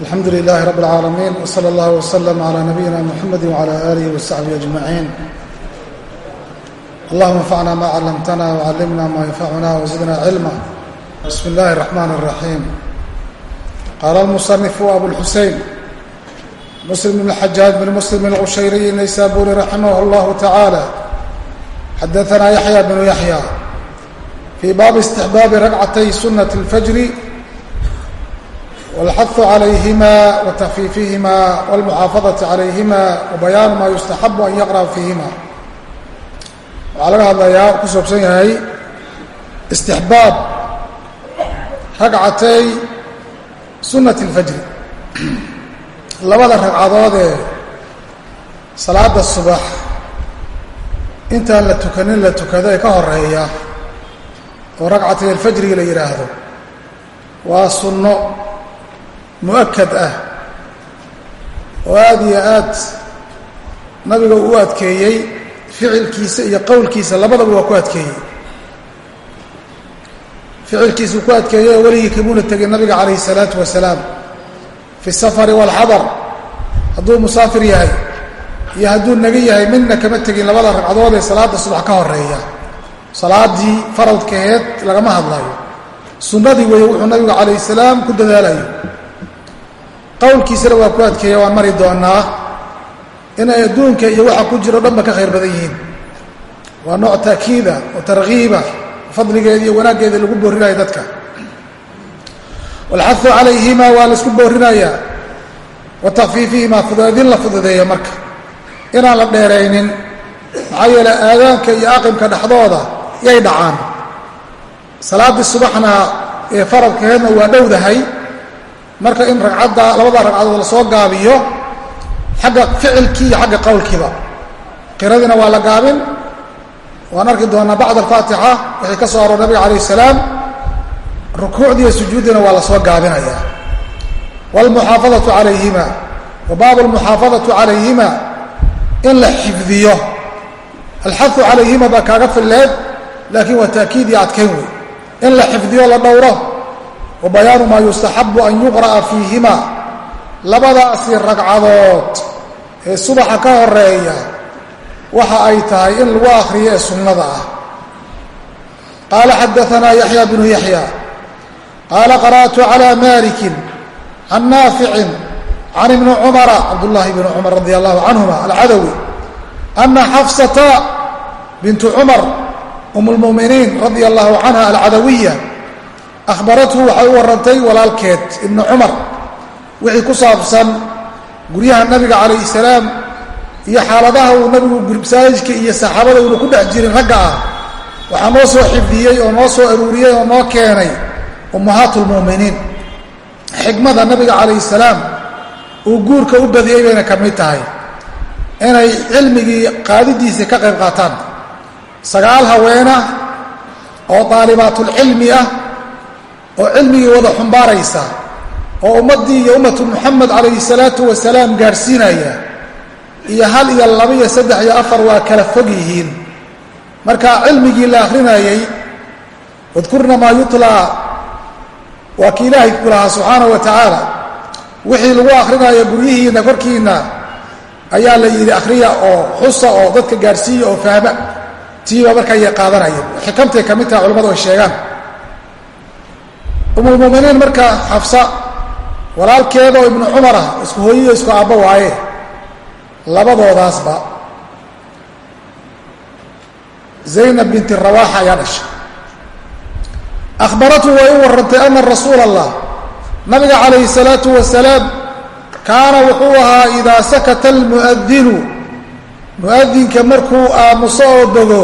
alxamdu للh رب العاalمين وصلى الله وسلم على نبيina محمد وعلى آله وصحبه أجمعين اللهم انفعna ma علمتna وعلمna ma ينفعna وزدna علما بسم الlahi الرحمن الرحيم qال المصنف أبو الحuسين مسلم بن الحجاج بن مسلم الغشيري النيسابوري رحimه الله تعالى xدثna يحيى بن يحيى في bاب استحباب ركعتي سنة الفجر والxaث عalayhima وتkفiifihima والمxaafaظaةi عalayhima وbayaan ma yustaxabu an yaqرأa fiihima waxaa laga hadlayaa ku saabsan yahay istixbaab ragcatay sunaة الfajri labada ragcadood ee salaada subax intaan la tukanin la tukado ee ka horeeya oo ragcatay alfajriga la yidhaahdo waa sunno mu'akad ah oo aada iyo aad nabiga uu adkeeyey ficilkiisa iyo qowlkiisa labadaba waa ku adkeeyey. Ficilkiisuu ku adkeeyey oo weligii kamuuna tegin nabiga calayhi salaatu wasalaam. Fi safari waalxadar hadduu musaafir yahay iyo hadduu nagi yahay midna kama tegin labada ragcadood ee salaadda subax ka horreeya salaadii faradkaheed lagama hadlayo. Sunnadii weeye wuxuu nabigu calayh salaam ku dadaalayo qowlkiisana waa ku adkeeya waan mari doonaa inay adduunka iyo waxa ku jiro dhanba ka khayr badan yihiin. Waa nooc taakiida oo tarkiiba fadligeeda iyo wanaaggeeda lagu boorinayo dadka. Walxahu calayhima waa la isku boorinayaa wa takfiifihima fudeedin la fududeeyo marka. Inaan la dheeraynin maxaa yeele aadaanka iyo aqimka dhexdooda yay dhacaan. Salaaddii subaxna ee faradkaheedna waa dhowdahay marka in ragcadda labada ragcadood la soo gaabiyo xagga ficilkii iyo xagga qowlkiiba. Qiradiina waa la gaabin. Waan arki doonaa bacd alfaatixa wixii ka soo aroor nabiga calayh salaam. Rukuucdii iyo sujuuddiina waa la soo gaabinaya. Waalmuxaafadatu calayhima wa baabu almuxaafadatu calayhima in la xifdiyo. Alxahu calayhima baa kaaga filleed laakiin waa taakiid adkayn wey in la xifdiyo la dhowro wa bayaanu maa yustaxabu an yuqra'a fiihima labadaasi ragcadood ee subaxa ka horreeya waxa ay tahay in lagu akhriyo ee sunnada ah qaala xadaanaa yaxya bnu yaxya qaala qara'tu calى malikin can naaficin can ibni cumara cabdullahi bni cumar radi allahu canhuma alcadawi ana xafsata bintu cumar um lmuminiin radia allahu canha alcadawiya ahbarathu waxay u warantay walaalkeed ibnu cumar wixii ku saabsan guryaha nabiga calayh salaam iyo xaaladaha uu nabigu masaajidka iyo saxaabada uuna ku dhex jirin ragga ah waxaa noo soo xifdiyey oo noo soo aruuriyey oo noo keenay ummahaat lmu'miniin xikmada nabiga calayh salaam uu guurka u badiyey bayna ka mid tahay inay cilmigii qaadidiisii ka qayb qaataan sagaal haweena oo daalibaatulcilmi ah oo cilmigii wada xumbaaraysa oo ummaddii iyo ummatu muxamed calayhi salaatu wasalaam gaadhsiinaya iyo hal iyo laba iyo saddex iyo afar waa kala fog yihiin. Marka cilmigii la akhrinayey wadkurna maa yutlaa waa kii ilaahay ku lahaa subxaanahu wa tacaala wixii lagu akhrinayo guryihiinna korkiinna ayaa la yidhi akhriya oo xusa oo dadka gaadhsiiya oo fahma. Tiiba marka ayay qaadanayeen xikamtay ka mid taha culamadu ay sheegaan umulmuminiin marka xafsa walaalkeeda oo ibnu cumar ah isku hooyiyo isku aabbo waaye labadoodaasba zaynab binti rawaaxa ayaa dhashay. Akhbaratu way u warrantay ana rasuula allah nabiga calayhi salaatu wasalaam kaana wuxuu ahaa idaa sakata almu'adinu mu'adinka markuu aamuso oo bogo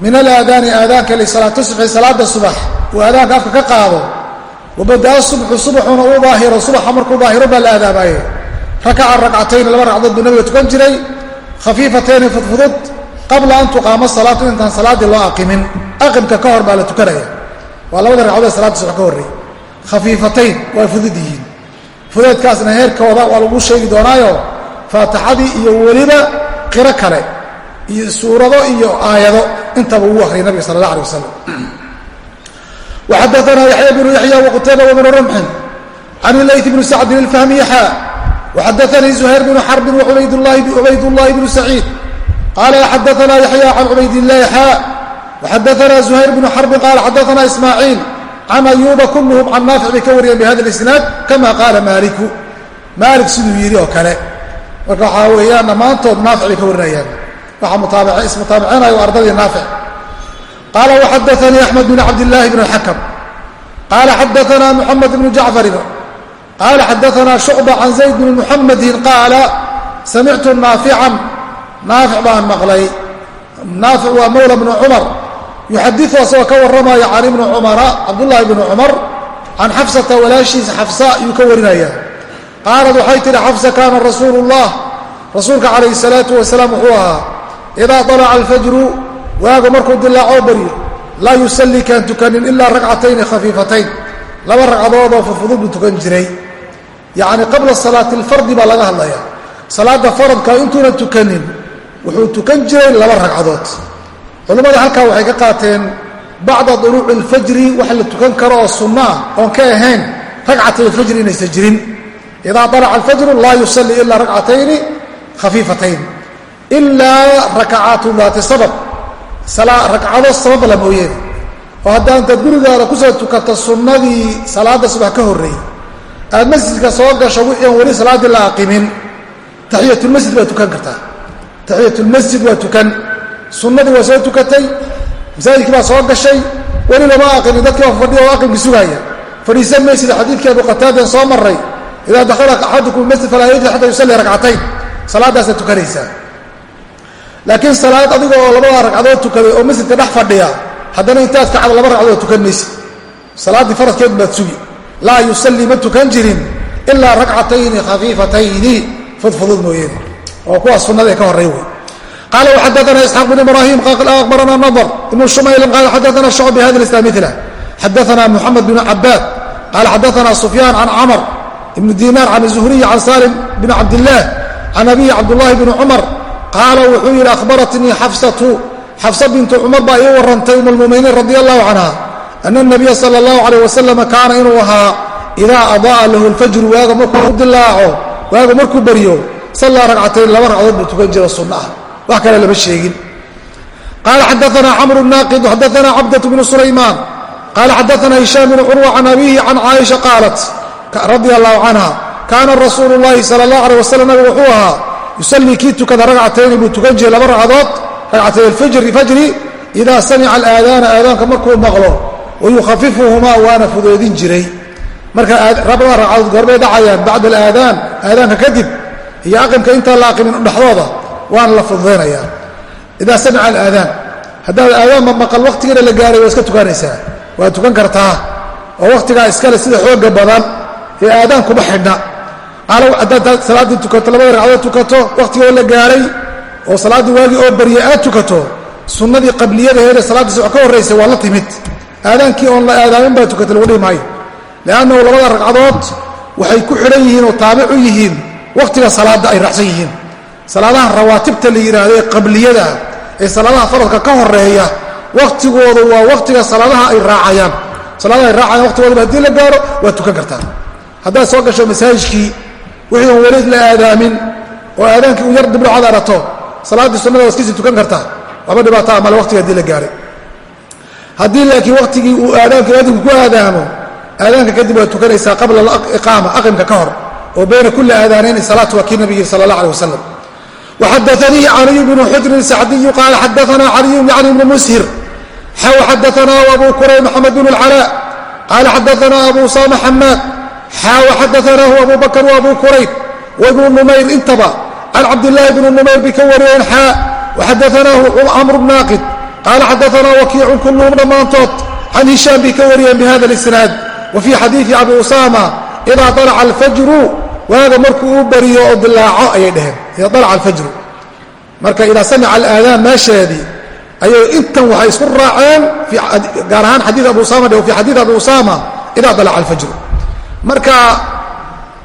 min alaadaani aadaanka lisalaati subxi salaada subax uu aadaanka afka ka qaado wabada'a subxu subaxuna uu daahiro subaxa markuu daahiro baa la aadaamaaye rakaca ragcatayni laba ragcadood buu nabiga tukan jiray khafiifatayni fudfudud qabla an tuqaama salaatu intaan salaaddii loo aqimin aqimka ka hor baa la tukanaya waa labada ragcadood salaadda subax ka horreey khafiifatayn waa fudud yihiin fudeedkaasna heerkooda waa lagu sheegi doonaayo faatixadii iyo weliba qiro kale iyo suurado iyo aayado intaba uu akhriyay nabiga sala allah alay wasalam yaxya bnu yaxya waqutayba wabnu rumxin can ilayth bni sacdin ilfahmiy xaa waxadaanii zuhayr bnu xarbin wacubaydulahi bnu saciid qaala xadaana yaxya can cubaydillaahi xaa waxadaana zuhayr bnu xarbin qaala xadaana ismaaciil can ayuuba kulluhum can naafic bay ka wariyeen bihada isnaad kama qaala maaliku maalik siduu yidhi oo kale. Marka waxaa weeyaan dhammaantood naafic bay ka warinayaan waxaa ismutaabicinayo ardadii naafic qaala waxadaanii axmed bn cabdillaahi bn اlxakam qaala xadaana muxamed bnu jacfarin qaala xadaana shucba can zayd bni muxamedin qaala samictu naafican naafic baan maqlay naafic waa mawla bnu cumar yuxadiu asagoo ka warramaya can ibni cumara cabdullaahi bni cumar can xafsata walaashiisa xafsa ayuu ka warinaya qaalad waxay tidhi xafsa kaana rasuulu llah rasuulka calayhi salaatu wasalaam wuxuu ahaa idaa dalaca alfajru waagu markuu dilaacoo baryo laa yusallii kaan tukanin ilaa ragcatayni khafiifatayn. Laba ragcadood oo fudfudud buu tukan jiray. Yacni qabla salaati alfardi baa laga hadlaya salaadda faradka intuunan tukanin wuxuu tukan jiray laba ragcadood. Culimmada halkaa waxay ka qaateen bacda duluuci alfajri wax la tukan karo oo sunno ah oon ka ahayn ragcatay alfajri inaysan jirin. Idaa dalaca alfajru laa yusallii ilaa ragcatayni khafiifatayn. Ilaa rakacaatu daati sabab ragcado sababla mooyeene oo haddaantaad gurigaada ku soo tukato sunnadii salaadda subax ka horreeyey aad masjidka soo gasho wixii aan weli salaaddii la aqimin taxiyatulmasjid baad tukan kartaa. Taxiyatulmasjid waa tukan. Sunnadii waa soo tukatay masaajidkii baa soo gashay weli lama aqinin dadkii baa fadhiya oo aqimkii sugaaya fadhiisan maysida xadiidkii abu qataadeen soo maray idaa dakhala axadukum masjid falaa yajli xataa yusalli ragcatayn salaadaasaad tukanaysaa laakiin salaad adiga oo labada ragcadood tukaday oo masjidka dhex fadhiya haddana intaad kacda laba ragcadood tukan maysid faradkeed baad sugi. Laa yusallii ma tukan jirin ilaa ragcatayni khafiifatayni. Fudfudud mooyeene oo kuwaas sunnadae ka horray wey qaala waxadaana isxaaq bn ibrahim akhbarana nadr ibnu shumayl qaala xadaana shucb bihada islam mila xadaana muxamed bn cabaad qaala xadaana sufyaan can camr ibn dinaar can zuhriy can salim bn cabdillaah can abiyi cabdullahi bni cumar qaala wuxuu yidhi ahbaratnii xafsatu. Xafsa bintu cumar baa ii warrantay umulmuminiin radi allahu canha ana anabiya sala allahu calayh wasalam kaana inuu ahaa idaa adaa'a lahu lfajru waaga markuu dilaaco waagu markuu baryo sallaa ragcatayn laba ragcadood buu tukan jira sunna wax kale lama sheegin. Qaala xadaanaa camru naaqid xadaanaa cabdatu bnu sulaymaan qaala xadaanaa hishaam bnu curwa can abiihi can caaisha qaalat radia allahu canha kaana rasuulu llaahi sala allah alay wasalam nabigu wuxuu ahaa yusallii kii tukada ragcatayni buu tukan jiray laba ragcadood ragcatay alfajri fajri idaa samica alaadaana aadaanka markuu maqlo wayukhafifuhumaa waana fudeedin jiray marka labada ragcadood goorbay dhacayaan bacda alaadaan aadaanka kadib iyo aqimka intaan la aqimin dhexdooda waana la fududaynayaa idaa samica alaadaan haddaad aadaanba maqal waqtigiina la gaaray waa iska tukanaysaa waad tukan kartaa oo wakhtigaa iskale sida xooga badan ee aadaan kuma xidhna haddaad salaaddii tukato labada ragcadood tukato wakhtigoo la gaaray oo salaaddii waagii oo barya aad tukato sunnadii qabliyadaheede salaaddiis wax ka horraysay waa la timid. Aadaankii oon la aadaamin baa tukatay lagu dhihi maayo liannahu labada ragcadood waxay ku xidhan yihiin oo taabic u yihiin wakhtiga salaadda ay raacsan yihiin. Salaadaha rawaatibta la yidhaahdo ee qabliyada ee salaadaha faradka ka horreeya wakhtigoodu waa wakhtiga salaadaha ay raacayaan. Salaadaha ay raacayaan waqtigoodaba haddii la gaaro waad tukan kartaa. Haddaad soo gasho masaajidkii wixii on weli la aadaamin oo aadaankii uu yar dibdhocad arato salaaddii sunnada waad iskasii tukan kartaa waba dhibaataa male waqtiga haddii la gaaray. Haddii laakiin wakhtigii uu aadaanka adinku ku aadaamo aadaanka kadib waad tukanaysaa qabla iqaama aqimka ka hor oo bayna kulli aadaanayn salaatu waa kii nabigi sala allah aleh wasalam waxadaanii caliy bnu xujrin sacdiyu qaala xadaana caliyu yacni bnu mushir. Xaw xadaanaa abu kuray maxamed bn اlcalaa qaala xadaanaa abu usama xaaw xadaanaahu abu bakr wa abu kurayb waibnu numayr intaba can cabdillaahi bni numayr bay ka wariyeen xaa waxadaanaahu camr naaqid qaala xadaanaa wakiicun kulluhum dhammaantood can hishaam bay ka wariyeen bihada اlisnaad wa fii xadiidi abi usama idaa dalaca alfajru waaga markuu u bariyo oo dilaaco ayay dheheen idaa dalaca alfajru. Marka idaa samica alaadaan meesheedii ayay intan waxay isku raaceen gaar ahaan xadii abu usama dhe fi xadiid abi usama idaa dalaca alfajru marka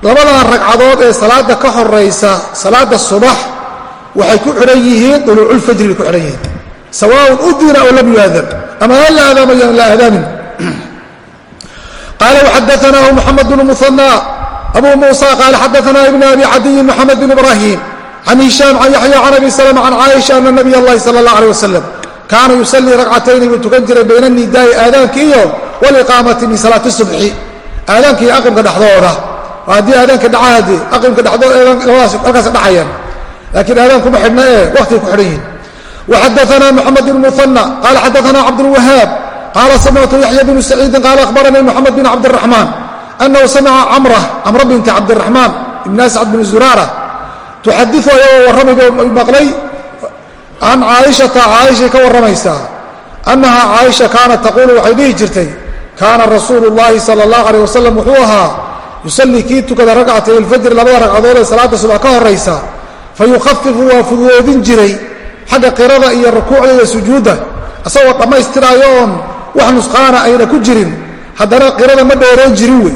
labadan ragcadood ee salaada ka horaysa salaada subax waxay ku xidhan yihiin duluuculfajri bay ku xidhan yihiin. Sawaaun udina aw lam yuadam ama hal la aadaam ayo aan la aadaamin qaala waxadaanaahu moxamed bnu muana abu muusa qaala xadaanaa ibnu abi cadiyin moxamed bin ibrahim. Can hishaam can yaxya can abi salama can caaisha ana nabiy allahi sala allah aleh wasalam kaana yusallii ragcatayni wuu tukan jiray bayna nidaa'i aadaanki iyo waliqaamati min salaati subxi aadaanka iyo aqimka dhexdooda haddii aadaanka dhacaade aqimka dhexdooda halkaas dhexayaan laakiin aadaankuma xidhna ee waqtiga ku xidhan yihiin waxadaana moxamed bn muhanى qaala xadaana cabdulwahaab qaala samictu yaxya bnu saciidin qaala akhbaranii moxamed bin cabdiraxmaan anahu samica camra camra binti cabdiraxmaan ibn ascad bn zuraara tuxadiu ayagoo warramayba maqlay can caaishata caaishay ka warramaysaa annahaa caaisha kaanat taquulu waxay dhihi jirtay kaana rasuulu llaahi sala allahu aleyh wasalam wuxuu ahaa yusallii kii tukada ragcatay ilfajri labada ragcadood ee salaadda subax ka horaysa fa yukhafifu waa fududoodin jiray xagga qirada iyo rukuucda iyo sujuudda isagoo dhammaystiraayo oon wax nusqaana ayna ku jirin haddana qirada ma dheereen jirin wey.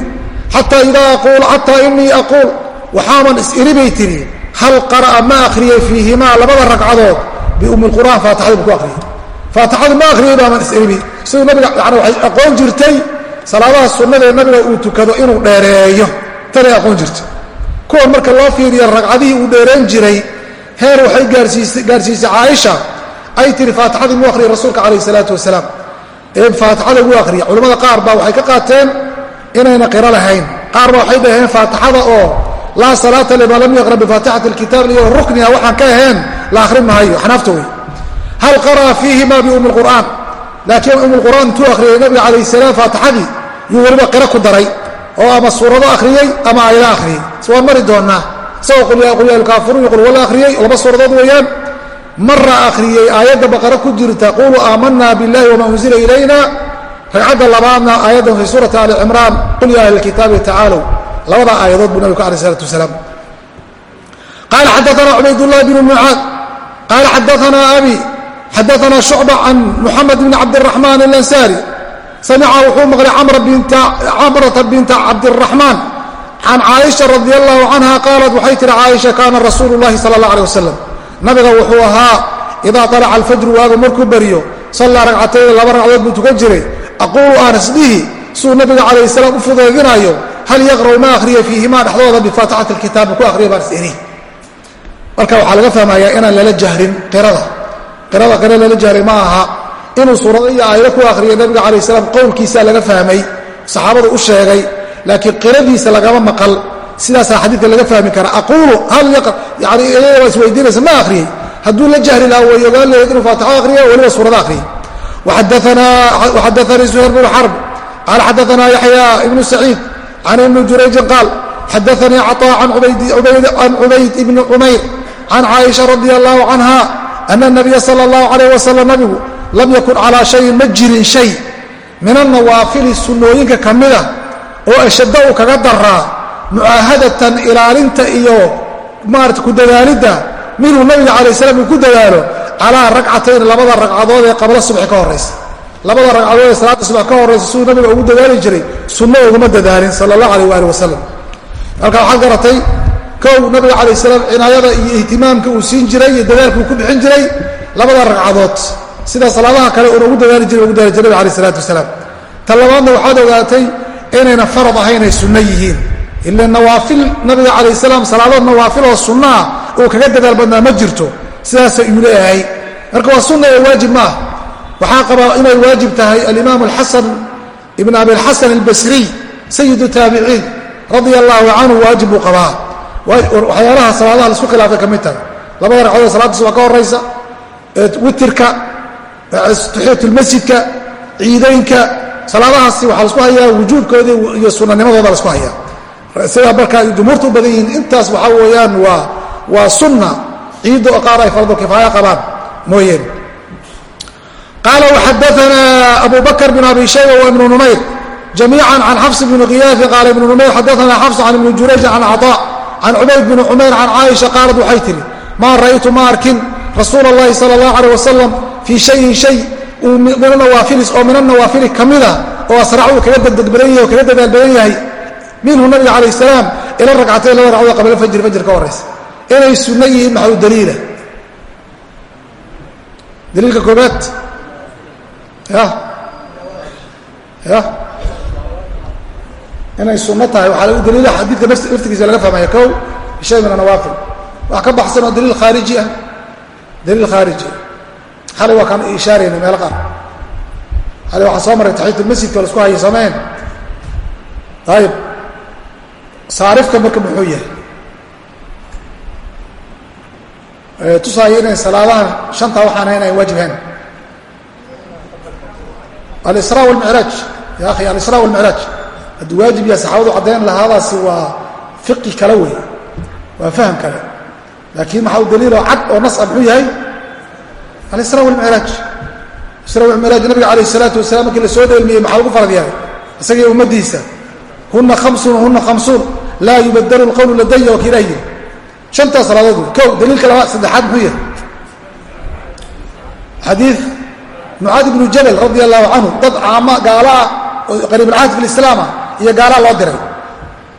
Xataa idaa aquul xataa inii aquul waxaaman is-iri bay tidhi hal qara'a ma akhriyey fiihimaa labada ragcadood biummi lqur'aan faatixada buu ku akhriyey faatixadu ma akhriyey baaman is-iribi siduu nabiga yani waxay aqoon jirtay salaadaha sunnadaee nabiga uu tukado inuu dheereeyo. Tanay aqoon jirtay. Kuwan marka loo fiiriyo ragcadihii uu dheereen jiray heer waxay gaarsiisay caaisha ay tihi faatixadii muu akhriyay rasuulka calayh isalaatu wasalaam. Ee faatixada uu akhriya culimmada qaar baa waxay ka qaateen inayna qiro lahayn. Qaar baa waxay dhaheen faatixada oo laa salaata liman lam yaqra bifaatixati alkitaab iyo rukniha waxaan ka ahayn la akhrin mahayo xanaafta wey hal qara'a fiihima biumi lqur'aan laakiin um lqur'aan intuu akhriyay nabiga calayh salaam faatixadii yuu weliba qiro ku daray oo ama suurado akhriyey ama aayado akhriyey waan mari doonaa isagoo qulyaalkaafiruun qul wala akhriyey laba suuradood weeyaan mara akhriyey aayadda baqara ku jirta quluu aamanaa biاllahi wama unzila ilayna ragcadda labaadna aayaddan fii suurati ali cimraan qul ya ahli kitaabi tacaalow labada aayadood buu nabigu alay salatu wasalaam qaala xadaana cubaydاllahi bn mucaad qaala xadaana abi xadaana shucba can muxamed bn cabdiraxmaan alansaari samica wuxuu maqlay camrata binta cabdiraxmaan can caaisha radi allahu canha qaalat waxay tihi caaisha kaana rasuulu llahi sala allah aleh wasalam nabiga wuxuu ahaa idaa alaca alfajru waagu markuu beriyo sallaa ragcatayni laba ragcadood buu tukan jiray aquulu aan isdhihi suu nabiga calayh salaam u fudaydinayo hal yaqra'u ma akhriya fiihimaa dhexdooda bifaatixati alkitaabi ku akhriya baan is-iri marka waxaa laga fahmayaa inaan lala jahrin qirada qirada qira lala jahray ma aha. Inuu suurado iyo aayado ku akhriyay nabiga calayh salaam qowlkiisaa laga fahmay saxaabadu u sheegay laakiin qiradiisa lagama maqal. Sidaasaa xadiidka laga fahmi kara. Aquulu hal yani iyada isweydiinaysa ma akhriyey hadduu la jahri lahaa way ogaan lahayd inuu faatixo akhriya weliba suurado akhriyay waxadaanii suhayr bnu xarb qaala xadaanaa yaxya ibnu saciid can ibni jurayjin qaal xadaanii caطaa can cubayd ibni cumayr can caaisha radi allahu canha ana nabiya sala allahu calayh wasalam nabigu lam yakun calaa shayin ma jirin shay min annawaafili sunnooyinka ka mida oo ashadda uu kaga daraa mucaahadatan ilaalinta iyo maarata ku dadaalidda minhu nabiga calayh salam uu ku dadaalo calaa ragcatayn labada ragcadood ee qabla subxi ka horraysa labada ragcadood ee salaadda subax ka horraysa siduu nabiga ugu dadaali jiray sunno uguma dadaalin sala allah alayh waali wasalam halkaa waxaad garatay kow nabiga calayh salaam cinaayada iyo ihtimaamka uu siin jiray iyo dadaalka uu ku bixin jiray labada ragcadood. Sida salaadaha kale uuna ugu dadaali jiray ugu dadaali jiray nabig alayh isalaatu wasalaam. Ta labaadna waxaad ogaatay inayna farad ahayn ay sunno yihiin. Ila nawaafil nabiga calayh salaam salaadood nawaafil oo sunnaah uu kaga dadaal badnaa ma jirto. Sidaasa iyu leeyahay. Marka waa sunna ee waajib ma ah waxaa qabaa inay waajib tahay alimaam alxasan ibn abi alxasan albasriy sayidu taabiciin radia allahu canhu waajib buu qabaa waxyaalaha salaadaha la isku khilaafay ka mid tahay. Labada ragcadood salaadda suba ka horaysa witirka taxiyatulmasjidka ciidaynka salaadahaasi waxaa lasku hayaa wujuubkooda iyo sunanimadooda lasku hayaa. Sidaa markaa jumhuurta u badan yihiin intaas waxaa weeyaan waa waa sunna. Ciidda qaar ay fardu kifaaya qabaan mooyeen. Qaala waxadaanaa abu bakr bn abi shayba wa ibnu numayr. Jamiica can xafs bni khiyaafi qaala ibnu numayr xadaanaa xafs can ibni jurayj can caطaa can cubayd bni cumayr can caaisha qaalad waxay tihi maa ra'aytu ma arkin rasuula allahi sala allahu caleh wasalam fii shayin shay oo min anawaafili ka mida oo asracu kaga degdeg badan yahay oo kaga dadaal badan yahay minhu nabiga calayh salaam ila ragcatayn laba ragcadood qabla fajri fajr ka horaysa inay sunno yihiin maxau daliila daliilka koobaad ya ya inay sunno tahay waxaa lagu daliila xadiidka laftigiisa laga fahmaya. Kow bishay min anawaafil wax ka baxsan oo daliil khaariji ah. Daliil khaariji. Xalay waa kaan ishaarayna meelo qaar. Xalay waxaa soo maray taxiit masjidka la isku haya sameyn ayib saarifka marka muxuu yahay? Tusaaya inay salaadahan shantaa waxaan ahayn ay waajibhaan alisraa walmicraaj ya akhi alisraa walmicraaj hadduu waajib yaha saxaabadu caddayn lahaadaasi waa fiqi kale wey waa faham kale. Laakiin maxaa u daliiloo cad oo nas a muxuu yahay? Alisraa walmicraaj isra walmicraaj nabiga calayh isalaatu wasalaam markii la soo maxaa lagu farad yahay? Isagii ummaddiisa. Huna hamsun huna hamsuun laa yubadalu lqowlu ladaya waa ka ilaah yiri shantaas daliilka labaad saddexaad muxuu yahay? Xadiid mucaad ibnu jabal radia allahu canhu dad caama gaalaah oo qariibulcaad fi lislaama iyo gaalaa loo diray.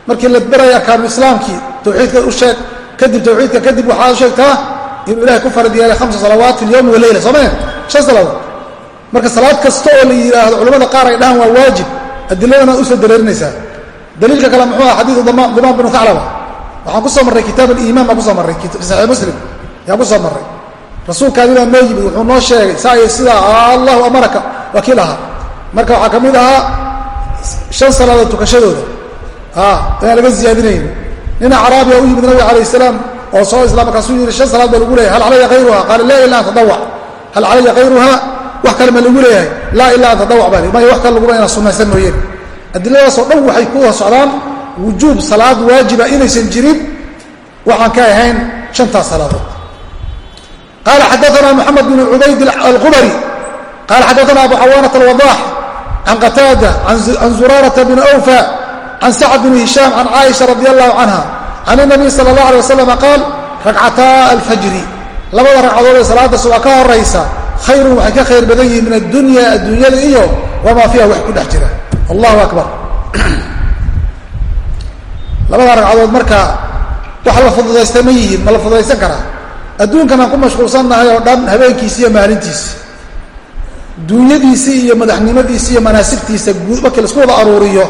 Markii la beraya arkaanu islaamkii tawxiidka u sheeg kadib tawxiidka kadib waxaad u sheegtaa inuu ilahay ku farad yeelay hamsa salawaat fi lyowmi waleyla soo mae shan salaadood marka salaad kasta oo la yidhaahdo culamada qaar ay dhahaan waa waajib adiladana u soo dareerinaysaa daliilka kale muxuu aha xadiidu dumaan binu thaclaba waxaan ku soo marray kitaab aliimaan baan ku soo marray saxiix muslim. Yaan ku soo marray. Rasuulkaadi baa noo yimid wuxuu noo sheegay saa iyo sidaa allahu amaraka waa kii lahaa marka waxaa ka mid ahaa shan salaadood tukashadooda. Inaan laga ziyaadinayn. Nin acraabiya u yimid nabiga alayh salaam oo soo islam markaasuu shan salaad baa lagu leeyahay. Hal calaya hayruha qaala laa ilaa tadawac hal calaya hayruha wax kale ma lagu leeyahay. Laa ilaa tadawac baa maya wax kale laguma inaan sunnaysan mooyeen. Adiladaasoo dhan waxay ku socdaan wujuub salaad waajiba inaysan jirin. Waxaan ka ahayn shantaas salaadood. Qaala xadaana moxamed bn cubayd alqubari. Qaala xadaana abu cawaanat alwadaax can qataada can zuraarata bn awfa can sacd bn hishaam can caaisha radi allahu canha can inabiy sala allah alay wasalam qaal ragcataa alfajri labada ragcadood ee salaada suba ka horaysa khayrun waxay ka khayr badan yihiin min addunya adduunyada iyo wamaa fiiha wax ku dhex jira allahu akbar labada ragcadood marka wax la fududaystay ma yihiin ma la fududaysan karaa adduunkan aan ku mashquulsannahay oo dhan habeenkiisi iyo maalintiisi duunyadiisii iyo madaxnimadiisi iyo manaasibtiisa guud markii la isku wada aruuriyo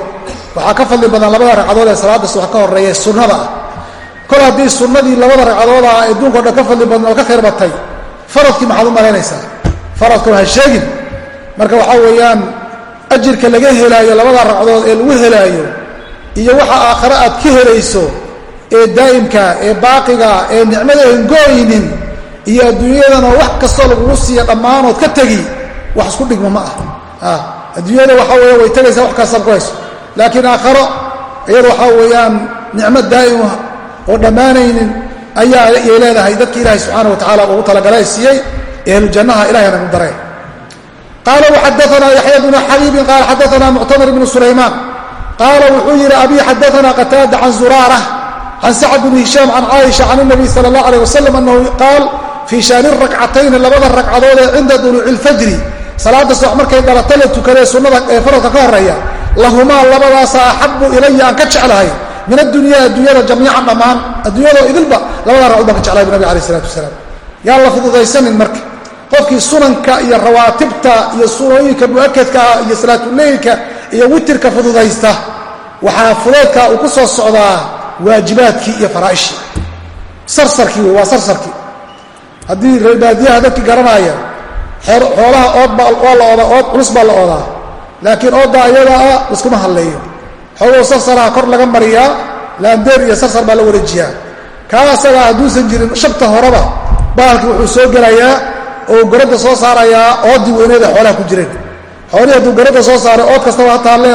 waxaa ka fadli badan labada ragcadood ee salaada subax ka horreeya ee sunnada ah. Kol haddii sunnadii labada ragcadood ah adduunka o dhan ka fadli badan oo ka khayr batay faradkii maxaad u malaynaysaa? Faradkuna ha sheegin. Marka waxaa weeyaan ajirka laga helaayo labada ragcadood ee lagu helaayo iyo waxa aakhare aad ka helayso ee daa'imka ee baaqiga ee nicmadahan gooynin iyo adduunyadana wax kastoo lagugu siiya dhammaanood ka tegi wax isku dhigma ma ah adduunyada waxaa weya way tagaysaa wax kaastaan ku laakiin aakharo iyada waxaa weeyaan nicmo daa'ima ah oo dhammaanaynin ayaa ay leedahay dadka ilaahay subxaana wa tacaala ugu talagalay siiyey ehlujannaha ilahay nagu daray. Qaala waxadaanaa yaxya bnu xabiibin qaala xadaanaa muctamar ibnu sulaymaan. Qaala wuxuu yidhi abii xadaanaa qataada can zuraara can sacd bni hishaam can caaisha can nabiy sala allah aleyh wasalam annahu qaal fii shaani rakcatayni labada ragcadood ee cinda duluuci salaada subax markay dhalata la tukadee sunnada ee faradka ka horreeya lahumaa labadaasa axabu ilaya aan ka jeclahay min addunya adduunyada jamiican dhammaan adduunyadoo idilba labada ragcadood baan ka jeclahay bu nabig alayh isalatu wasalaam. Yaan la fududaysanin marka qofkii sunanka iyo rawaatibta iyo sunooyinka mu'akadka ah iyo salaatuleylka iyo witirka fududaysta waxaa fudeedka uu ku soo socdaa waajibaadkii iyo faraaishii. Sarsarkii wey waa sarsarkii. Haddii reerbaadiyaha dadkii garanaaya xoolaha ood baa waa la oodaa ood culus baa la oodaa laakiin ooddaa iyadaa ah liskuma hadleeyo xoogoo sarsaraha kor laga mariyaa laandeer iyo sarsar baa la wareejiyaa. Kaa asagaa hadduusan jirin shabta horeba baalkii wuxuu soo gelayaa oo goradda soo saarayaa ooddii weyneeda xoolaha ku jireen. Xoolihii hadduu garadda soo saaray ood kastaba ha taalle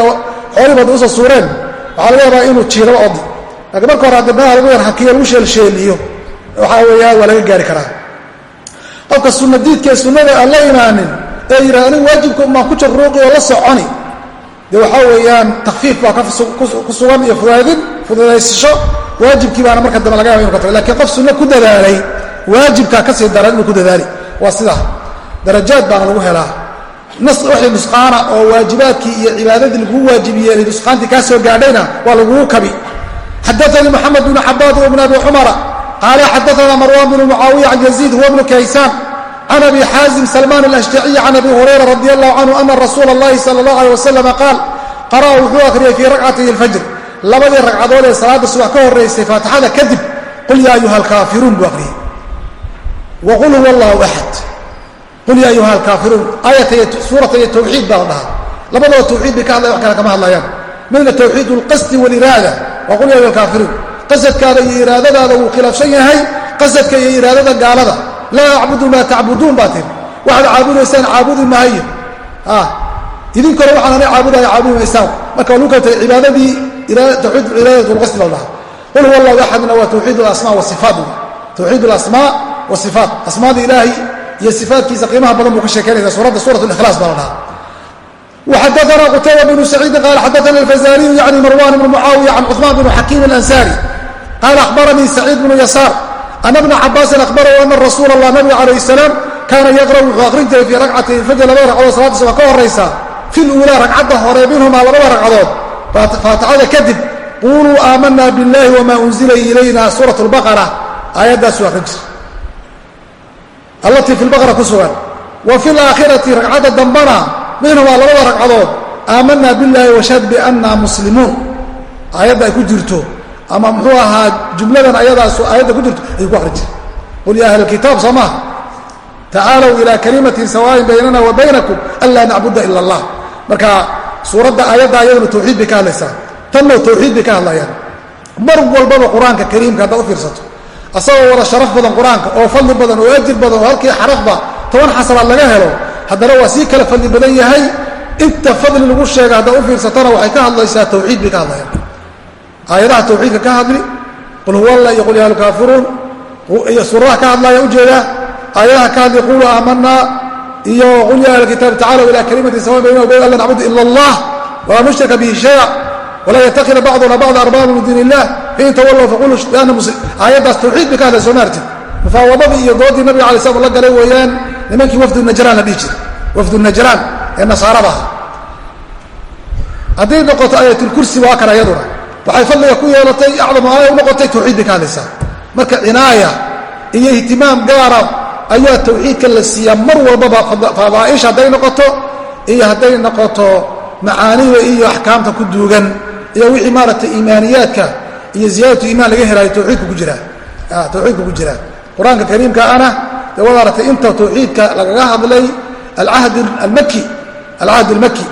xoolihiba hadda usa suureen. Waxaa laga yaabaa inuu jiiraba oodi laakiin marka hore haddi meelaha lagu yar hakiyo lagu sheelsheeliyo waxaa weeyaan waa laga gaari karaa qofka sunna diidkaee sunnada aan la imaanin ee yidhahda anigu waajibka umaan ku jarruuqi oo la soconi dee waxaa weeyaan takfiif baa ku sugan iyo fudaydin fududaysasho waajibkii baana marka dambe laga yaba inu ka tago lakiin qof sunno ku dadaalay waajibkaa ka sii daran inuu ku dadaali. Waa sidaa darajaad baana lagu helaa. Wixii nusqaana oo waajibaadkii iyo cibaadadii laguu waajibiyey nusqaantii kaa soo gaadhayna waa lagugu kabi. Xadaanii moxamed bnu xabaad bn abi cumara qaala xadaana marwan bnu mucaawiya can yaziid huwa bnu kaysaan can abi xaazim salmaan alashjaciy can abi hurayra radi allahu canhu ana rasuula allahi sala allah aleh wasalam qaal qara'a wuxuu akhriyey fii ragcatay alfajr labadii ragcadood ee salaadda subax ka horraysay faatixada kadib qul yaa ayuha alkaafiruun buu akhriyey wa qul huwa allahu axad qul yaa ayuha alkaafiruun aayata suurata iyo tawxiid baa la dhahaa labadaba tawxiid bay ka hadlaya wax kale kama hadlayaan midna tawxiid lqasdi waaliraada wa qul ya ayuha alkaafiruun qasadkaada iyo iraadadaada wuu khilaafsan yahay qasadka iyo iraadada gaalada laa acbudu maa tacbuduun baa tiri waxaad caabudaysaan caabudi maayo idinkore waxaan ana caabudaya caabudi maysaan marka waa lagu kala tagay cibaadadii tawxiid cibaadadat lqasdi baa dhahaa qul huwa allahu axadna waa tawxiid alasmaa wasifaat tawxiid alasmaa wasifaat asmaada ilaahay iyo sifaatkiisa qiimaha badan buu ka sheekeynaysa suuradda suurat likhlaas baa la dhahaa وxadثna qتyبة بن سعيidi qال xadثna الفزاriي yعnي marwan بن معاaوية عن cثمان بن xakيم الأنsاrي qaala akhbaranii saciid bnu yasaar ana bna cabaasin ahbarahu ana rasuula allah nabiga calayh salaam kaana yaqra' wuxuu aqrin jiray fii ragcatay ilfajr labada ragcadood salaada suba ka horaysa fi luulaa ragcadda hore minhumaa labada ragcadood faatixada kadib quuluu aamanaa biاllahi wamaa unzila ilayna suurat lbaqara aayaddaasuu aqrin jiray allatii fi lbaqara ku sugan wa fi laakhirati ragcadda dambana minhumaa labada ragcadood aamanaa biاllahi washhad bianna muslimuun aayadda ay ku jirto ama muxuu ahaa jumladan ayadaasu aayadda ku jirto ayuu ku akrin jiray qul ya ahla kitaab soo tacaalow ilaa kalimatin sawaayin baynana wa baynakum anlaa nacbuda ila allah. Marka suuradda aayadda ayaduna tawxiid bay ka hadlaysaa. Tanna tawxiid bay ka hadlayaan. Mar walbaba qur'aanka kariimka haddaad u fiirsato. Asagoo wada sharaf badan qur'aanka oo fadli badan oo ajir badan oo halkii xarafba toban xasanaad laga helo haddana waa sii kala fadli badan yahay. Inta fadli lagu sheega haddaad u fiirsatana waxay ka hadlaysaa tawxiid bay ka hadlayaan aayadaha tawxiidka ka hadli qul huwa alla iyo qul ya alkaafiruun iyo suuradaha ka hadlaya u jeedaa aayadaha ka hadli quluu aamanaa iyo qul ya ahlkitaab tacalow ila kalimatin sawa bayna wabayn an nacbudu ila allah walaa nushrika bihi shaya walaa yatakida bacduna bacda arbaaba min diin illah fain tawallow faqulu ana muslim aayaddaas tawxiid bay ka hadlay soo maartid mufaawadadii iyo doodii nabiga alay slam la galay weeyaan nimankii wafdu najraan la dhihi jiray. Wafdu najraan ee nasaarada ah hadday noqoto aayatulkursi waa kan ayaduna waxay fadliga ku yeelatay acdamu aaya u noqotay tawxiid bay ka marka cinaaya iyo ihtimaam gaara ayaa tawxiidka la siiyaa mar walbaba fadaaisha hadday noqoto iyo hadday noqoto macaanida iyo axkaamta ku duugan iyo wixii maaragtay iimaaniyaadka iyo ziyaadatu iimaan laga helaayo tawxiidka ku jiraa tawxiidka ku jiraa qur'aanka kariimka ana dee waad inta tawxiidka lagaga hadlay alcahd almaki alcahd almaki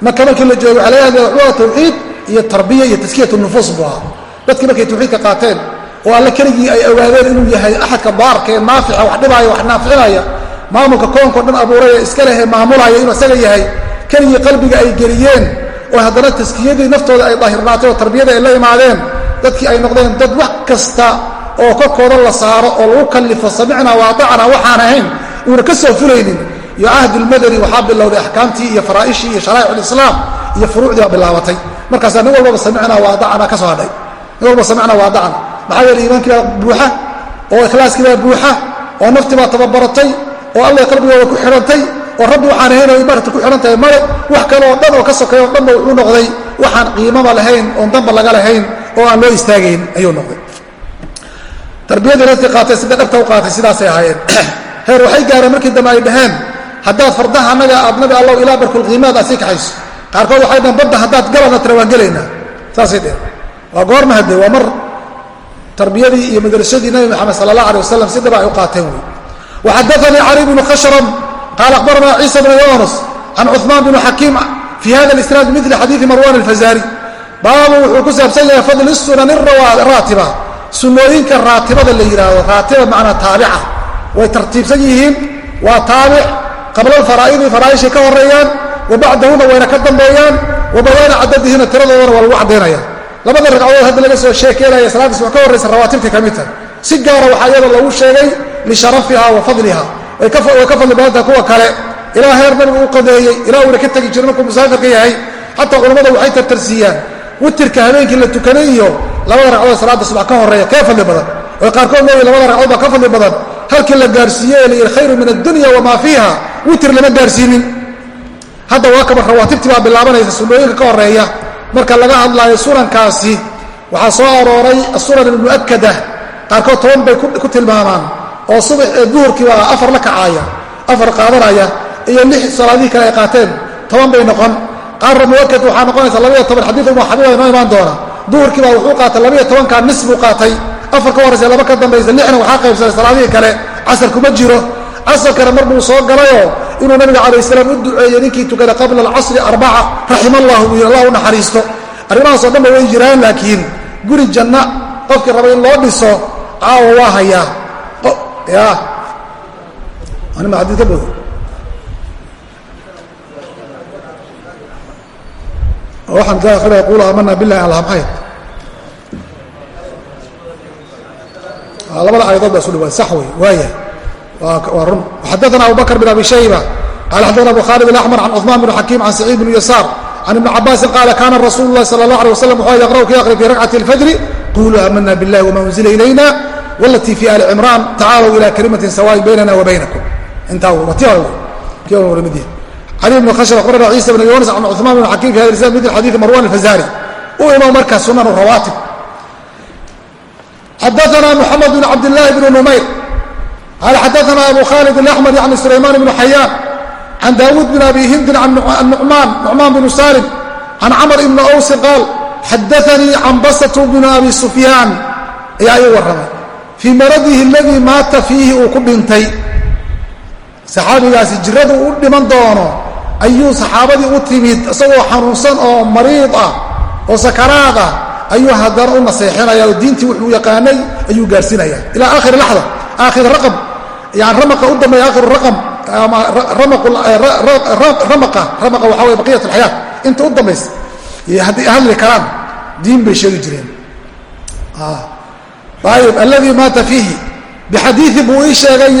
maka markii la joogo waxa laga hadlaya iyo tarbiya iyo taskiyat nufuus buu ahaa dadkii markay tawxiidka qaateen oo alle keligii ay ogaadeen inuu yahay axadka baarka ee naafica wax dhibaaya wax naaficinaya maamulka koonkao dhan abuuray ee iska lehee maamulaya inuu isaga yahay keligii qalbiga ay geliyeen oo haddana taskiyadii naftooda ay daahirnaatay oo tarbiyada ay la imaadeen dadkii ay noqdeen dad wax kasta oo korkooda la saaro oo lagu kallifo samicnaa waatacnaa waxaan ahayn uuna ka soo fulaynin. Iyo cahdulmadani waxaa bilowday axkaamtii iyo faraa'ishii iyo sharaa'ic lislaam iyo furuucdii baa bilaabatay markaasaa nin walbaba samicnaa waadacnaa ka soo hadhay. Nin walba samicnaa waadacna maxaa yeele iimaankii baa buuxa oo ikhlaaskii baa buuxa oo naftii baa tababaratay oo allay qalbigooda ku xidhantay oo rabbi waxaan ahayn oo imaarta ku xidhan tahay male wax kale oo dhan oo ka sokeeya o dhanba wuxuu noqday. Waxaan qiimaba lahayn oon danba laga lahayn oo aan loo istaagayn ayuu noqday. Tarbiyadii dadkii qaatay sida dhabta u qaatay sidaasay ahaayeen. Heer waxay gaareen markii dambe ay dhaheen haddaad fardaha annaga aad nabi allow ilaa barkulqiimaad aad sii kaxayso qaarkood waxay dhaheen badda haddaad galana tira waan gelaynaa. Saasay dheheen waa goorma haddee waa mar tarbiyadii iyo madrasadii nabi maxamed sala allah alay wasalam si ay u qaateen wey. Waxadaanii cali bnu khashram qaala akhbaranaa ciisa bnu yunus can cuثmaan bn xakiim fi hada isnaad mili xadiidi marwan alfazari baabu wuxuu ku saabsan yahay fadli sunan raatiba. Sunooyinka raatibada la yidhaahdo raatiba macnaa taabica. Way tartiibsan yihiin waa taabic qabla alfaraa'idi faraaishay ka horeeyaan wa bacdahuna wayna ka dambeeyaan wa bayaana cadadihina tiradoodana waa lagu caddaynaya labada ragcadood hadda laga soo sheekeynaya salaadiis waa ka horraysa rawaatibtii ka mid tahay. Si gaara waxaa iyada lagu sheegay lisharafiha wa fadliha way ka fadli badantaha kuwa kale. Ilaa heer nabigu u qadeeyey ilaa uuna ka tegi jiro markuu musaafirka yahay. Xataa culammada waxay tartarsiiyaan witirka habeenkii la tukaday iyo labada ragcadood salaada subax ka horreeya kee fadli badan? Oy qaarkood leeyihiin labada ragcadood baa ka fadli badan. Halkii la gaarsiiye ee la yidhi khayru min addunya wamaa fiiha witir lama gaarsiinin hadda waa kaba rawaatibtii baa bilaabanaysa sunnooyinka ka horreeya marka laga hadlaayo sunankaasi waxaa soo arooray asunan almu'akada qaarkood toban bay ku tilmaamaan oo subax ee duhurkii baa afar la kacaaya afar qaadanaya iyo lix salaadihii kale ay qaateen toban bay noqon. Qaarna muwakad waxaa noqonaysa labaiyo toban xadiid umu xabiiba inoo imaan doona. Duhurkii baa wuxuu qaatay labaiyo tobankaa nis buu qaatay. Afar ka horraysa laba ka dambaysa lixna waxaa qaybsanay salaadihii kale casar kuma jiro. Casarkana mar buu soo galayoo inuu nabiga calayh salaam u duceeyey ninkii tukada qabla alcasri arbaca raxima allahu buu yidhi allah u naxariisto arrimahaasoo dhanba way jiraan laakiin guri janna qofkii raba in loo dhiso caawa waa hayaa. Ya. Anima xadiid ka bood waxaan ka akrinaya qulu aamana billahi alhamxayd labada aayadood baa isu dhawaa sax wey waaya waa run xadaana abu bakr bin abi shayba qala xadana abu khaalid اlaxmar can cuثmaan bn xakiim can saciid bn yasaar can ibni cabaasin qaala kana rasuulu lahi sala اlah alيه waslam wuxuu yaqra'u ka yaqri fi rakcati اlfajri quluu aamana biاllahi wma unzila ilayna walatii fi ali cimraan tacaalow ila kalimatin sawaain baynana wa baynakum intaa wati hore kii hore wala mid yahay cali bn khashab akhbarana ciisa bn yunis can cuثmaan bn xakiim fi hada isnad mid xadiidi marwan alfazari u imo markaa sunan rawaatib xadaana muxamed bn cabd llahi bn numayr qaala xadaana abu khaalid اlaxmar yani sulaymaan bnu xayaan can daawuud bin abi hindin can nucmaan bnu salim can camr ibni owsin qaal xadaanii cambasatu bnu abi sufyaan ayaa ii warramay fii maradihi aladii maata fiihi uu ku dhintay saxaabigaasi jiradu u dhiman doono ayuu saxaabadii u timid isagoo xanuunsan oo mariid ah oo sakaraad ah ayuu haddana u naseexinaya oo diintii wuxuu yaqaanay ayuu gaarsiinaya ilaa aakhiri laxda aakhir ramaqa u dambeeya way baqiyat alxayaat inta u dambaysa hadday hadli karaan diin bay sheegi jireen ayib alladii maata fiihi bixadiii buu ii sheegay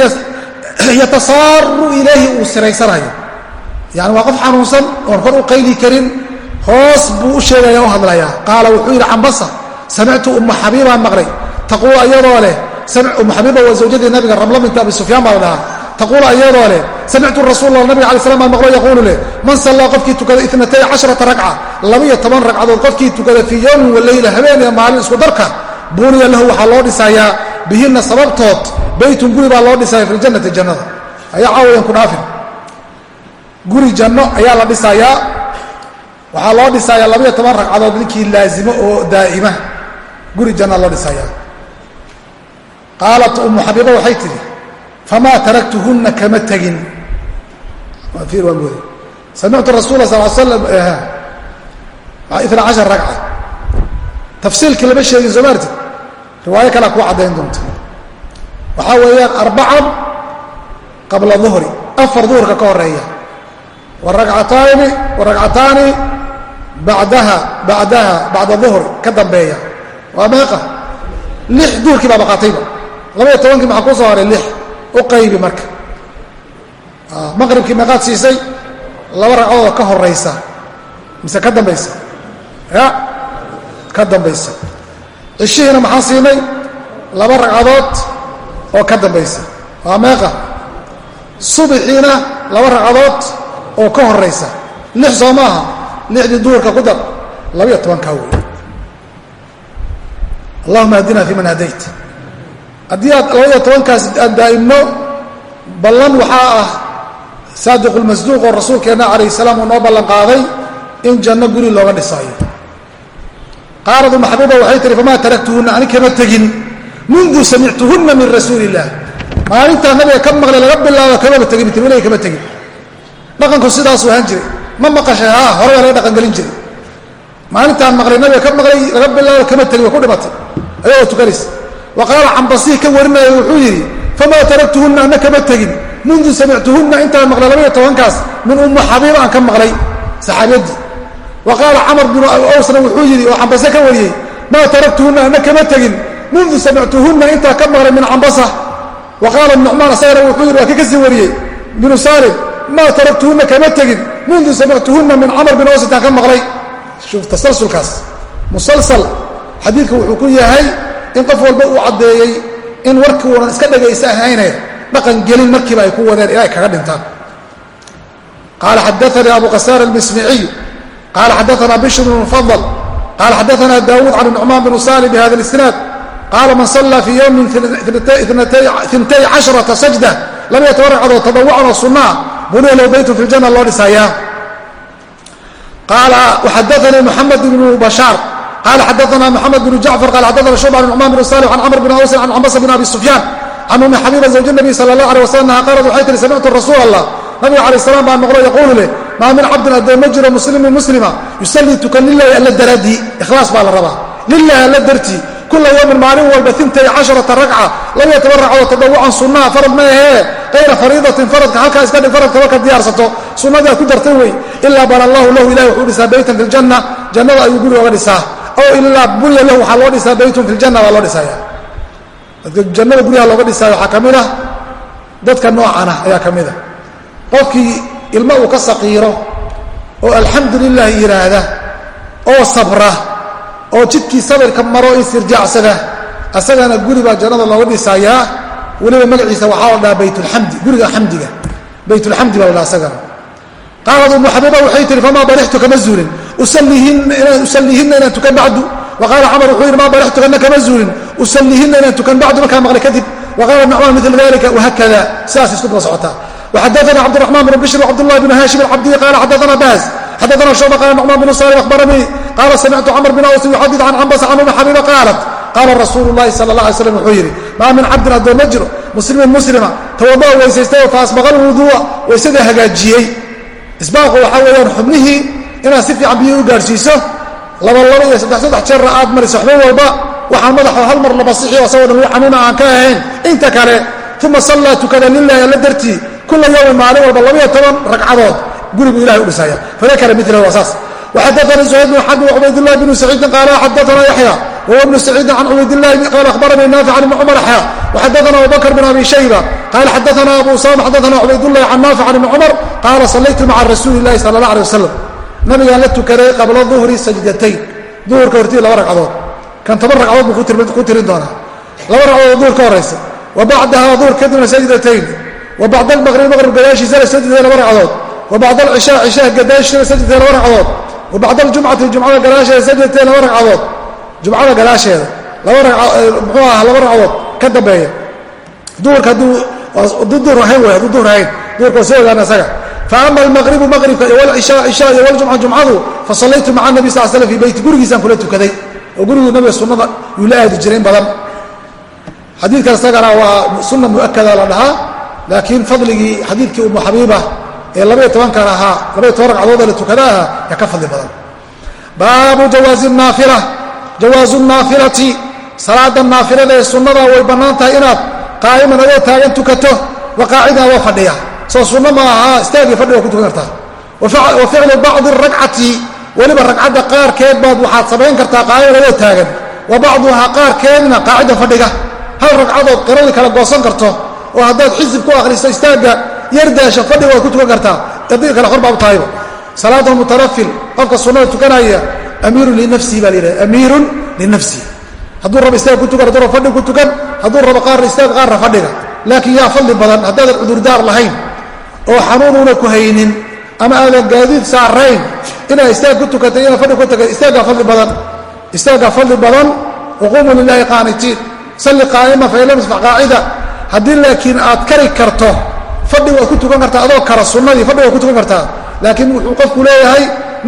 yatasaaru ilayhi uu siraysanayo yani waa qof xanuunsan oon hor u qayli karin hoos buu u sheegaya u hadlayaa qaala wuxuu yidhi cambasa samictu ummu xabiiba waa zawjadii nabiga ramla binta abi sufyaan baa la dhahaa taquul ayadoo leh samictu rasuul nabiga alay slam baan maqlo yaquulu leh man sallaa qofkii tukada inatay casharata ragca labaiyo toban ragcadood qofkii tukada fii yowmin waleyla habeen iyo maalin isku darka buuniya lahu waxaa loo dhisayaa bihinna sababtood beytun guri baa loo dhisaya fi ljannati jannada ayaa caawayan ku dhaafin guri janno ayaa la dhisayaa waxaa loo dhisayaa labaiyo toban ragcadood ninkii laazimo oo daa'ima guri janna loo dhisayaa qaalat ummu xabiiba waxay tidhi famaa taraktuhunna kama tegin samictu rasuula sal l slam ina cashar ragca tafsiilkii lama sheegin soo maartid riwaayo kalea kuu caddayn doonta waxaa weeyaan arbacan qabla duhri afar duhurka ka horreeya waragcataani waragcataani badaha badaha bacda duhri ka dambeeya waa meeqa lix duhurkii baa baqaatayba labaiyo tobankii maxaa kuu soo haray lix? U qaybi marka. Maqribkii meeqaad siisay laba ragcadoodoo ka horaysa mise ka dambaysa? Ya ka dambaysa. Cishihiina maxaan siinay? Laba ragcadood oo ka dambaysa. Waa meeqa. Subixiina laba ragcadood oo ka horaysa lix soo maaha lixdii duhurka ku dar. Labaiyo tobankaa wey allahuma hadina fi man haddii aad labaiyo tobankaas aad daa'imno ballan waxaa ah saadiqu lmasduuq oo rasuulkeenna calayh salaam uu noo ballan qaaday in janno guri looga dhisaayo. Qaalad umu xabiiba waxay tihi famaa taraktuhunna ani kama tegin. Mundu samictuhunna min rasuuli illah maalintaa nabiga ka maqlay laga bilaabo kamaba tegin bitwilay kama tegin. Dhaqanku sidaasuu ahaan jiray. Ma maqashay haa hore baa laga dhaqangelin jiray. Maalintaan maqlay nabiga ka maqlay laga bilaabo kama tegin way ku dhimatay. Ayagoo tukanaysa wa qaala cambasii ka warinaya wuxuu yidhi famaa taraktuhunna ana kama tegin mundu samictuhunna intaan maqlay labaiyo tobankaas min ummu xabiiba aan ka maqlay saxaabiyaddii wa qaala camar binu awsna wuxuu yidhi oo cambase ka wariyey maa taraktuhunna ana kama tegin mundu samictuhunna intaan ka maqlay min cambasa wa qaala nucmaan asagana wuxuu yidhi waa ka ka sii wariyey binu saalim maa taraktuhunna kama tegin mundu samictuhunna min camar bin aws intaan ka maqlay shuf tasalsulkaas musalsal xadiidka wuxuu ku yahay in qof walba uu caddeeyey in warkii uunan iska dhagaysa ahayne dhaqan gelin markiiba ay ku wadeen ilaa ay kaga dhintaan. Qaala xadaanii abu qasaar almismiciy qaala xadaana bishr bn mufadl qaala xadaana daawuud can nucmaan bn salim bihada اlisnaad qaala man sallaa fii yowmin intay casharata sajda labaiyo toban ragcadood tadawucan oo sunnaa buniya low beytun fi ljanna loo dhisayaa. Qaala xadaanii muxamed bnu bashaar qaala xadaana moxamed bnu jacfar qala xadaana shuba an nucmaan bn salix an camr bn awsin an cambasa bn abi sufyaan can umi xabiiba zawji nabiy sala allah aleh wasalam anha qaalat waxay tihi samictu rasuul allah nabiga alay salam baan maqlo yaquulu leh maa min cabdin addoon ma jiro muslimin muslima yusallii tukan lilahi alla daraadii ikhlaas baa la rabaa lilahi alla dartii kula yowmin maalin walba intay casharata ragca labaiyo toban ragcadood tadawucan sunnaha farad ma ahee kayra fariidatin faradka halkaa iska dhig faradka marka diyaarsato sunnadaa ku dartay wey ilaa bana allahu lahu ilahi wuxuu dhisaa beytan fi ljanna jannada ayuu guri oga dhisaa ow ilaa bunya lahu waxaa loo dhisaa beytun fi ljanna baa loo dhisaya dadka jannada guryaha looga dhisaayo waxaa ka mid ah dadka noocanah ayaa ka mid a qofkii ilmo uu ka saqiiro oo alxamdu lilah yidhaahda oo sabra oo jidkii sabirka maro isirjaacsada asagana guri baa jannada looga dhisayaa weliba magaciisa waxaa la dhaha baytulxamdi guriga xamdiga baytulxamdi baa la asagana. Qaalad umu xabiiba waxay tihi famaa barixtu kama zuulin usalihina inaan tukan bacdu. Waqaala camar wuxuu yidhi maa barixtuka na kama zuulin usalihina inaan tukan bacdu markaan maqlay kadib. Waqaala nacmaan mila dalika wahakada sidaas isku daba socotaa. Waxadaana cabdiraxman bn bishr cabdullah bn haashim alcabdiyi qaala xadaana baas xadaana shuba qaala nacmaan bn salim ahbaranii qaala samictu camr bn aws yuxadid can cambas can ummi xabiiba qaalat. Qaala rasuulu llahi sala allah alay slam wuxuu yidhi maa min cabdin addoon ma jiro muslimin muslima tawadaa weysaystay oo faasbaqa alwuduu'a weysadii hagaajiyey. Isbaaqu waxaa weeyaan xubnihii inaad si fiican biyo u gaadhsiiso laba laba iyo saddex saddex jeerra aad mariso xubin walba waxaan madaxo hal mar labasixiyo asagoo dhan uu xanuuna aan ka ahayn. Inta kale uma sallaa tukada lilahi alla dartii kula yawmin maalin walba labaiyo toban ragcadood gurigu ilahay u dhisaya fadakara milahu waa saas. Waxadaanii zuhayr bn xarbi wacubaydillahi bnu saciidin qaala xadaana yaxya wahuwa bnu saciidin can cubaydillahi qaala akhbaranii naafic can ibni cumar axya waxadaana abubakr bn abi shayba qaala xadaana abu usama xadaana cubaydullahi can naafic can ibni cumar qaala sallaytu maca rasuuli illahi sala allah alay wasalam nabigaan la tukaday qabla duhri sajdatayn duhurka hortii laba ragcadood. Kan toban ragcadood buu ku tirin doonaa. Laba ragcadood duhur ka horaysa wa bacdaha duhur kadibna sajdatayn wa bacd almaqrib maqrib gadaashiisana sajdatayn laba ragcadood. Wa bacd alcishaa cishaha gadaashiisana sajdatayn laba ragcadood. Wa bacd aljumcati jumcada gadaasheeda sajdatayn laba ragcadood. Jumcada gadaasheeda. Laba muxuu aha laba ragcadood ka dambeeya. Duhurka hadduu duhur ahayn wey hadduu duhur ahayn. Duhurka soo ogaana isaga faama almaqribu maqribka cishaa iyo waljumca jumcadu fasallaytu maca nabi sal slam fii beyti gurigiisaan kula tukaday oo gurigii nabiga sunnada yuu la aadi jiray in badan xadiidkan isagana waa sunna mu'akada la dhahaa laakiin fadligii xadiidkii umu xabiiba ee labaiyo tobankan ahaa labaiyo toban ragcadood la tukada ahaa yaa ka fadli badan baabu jawaazi naafila jawaazu naafilati salaada naafilada ee sunnada way bannaan tahay inaad qaa'iman adoo taagan tukato wa qaacidan adoo fadhiya soo sunno ma aha istaagii fadhiga ku tukan kartaa. Wa bacdi ragcati weliba ragcadda qaarkeed baad waxaad samayn kartaa qaa'iman adoo taagan. Wa bacduhaa qaarkeedna qaacida fadhiga. Hal ragcadood qiradii kala goosan karto oo haddaad xisib ku akhristo istaagga yardaasha fadhiga waad ku tukan kartaa. Haddii kale hor baa u tahayba salaada mutanafil qofka sunnada tukanaya amiirun linafsihi baa la yidhaha. Amiirun linafsihi hadduu rabo istaag ku tukan hadduu rabo fadhiga ku tukan hadduu rabo qaarna istaag qaarna fadhiga. Laakiin yaa fadli badan haddaadan cudurdaar lahayn oo xanuunuuna ku haynin ama aadan gaadiid saarayn inaad istaag ku tukatay inaad fadhi ku tukatay istaaggaa fadli badan. Istaaggaa fadli badan waquumuu lilahi qaanitiin. Salli qaa'ima fain lam tasfax qaacida. Haddii laakiin aad kari karto fadhi waad ku tukan kartaa adoo kara sunnadii fadhi waad ku tukan kartaa. Laakiin wuxuu qofku leeyahay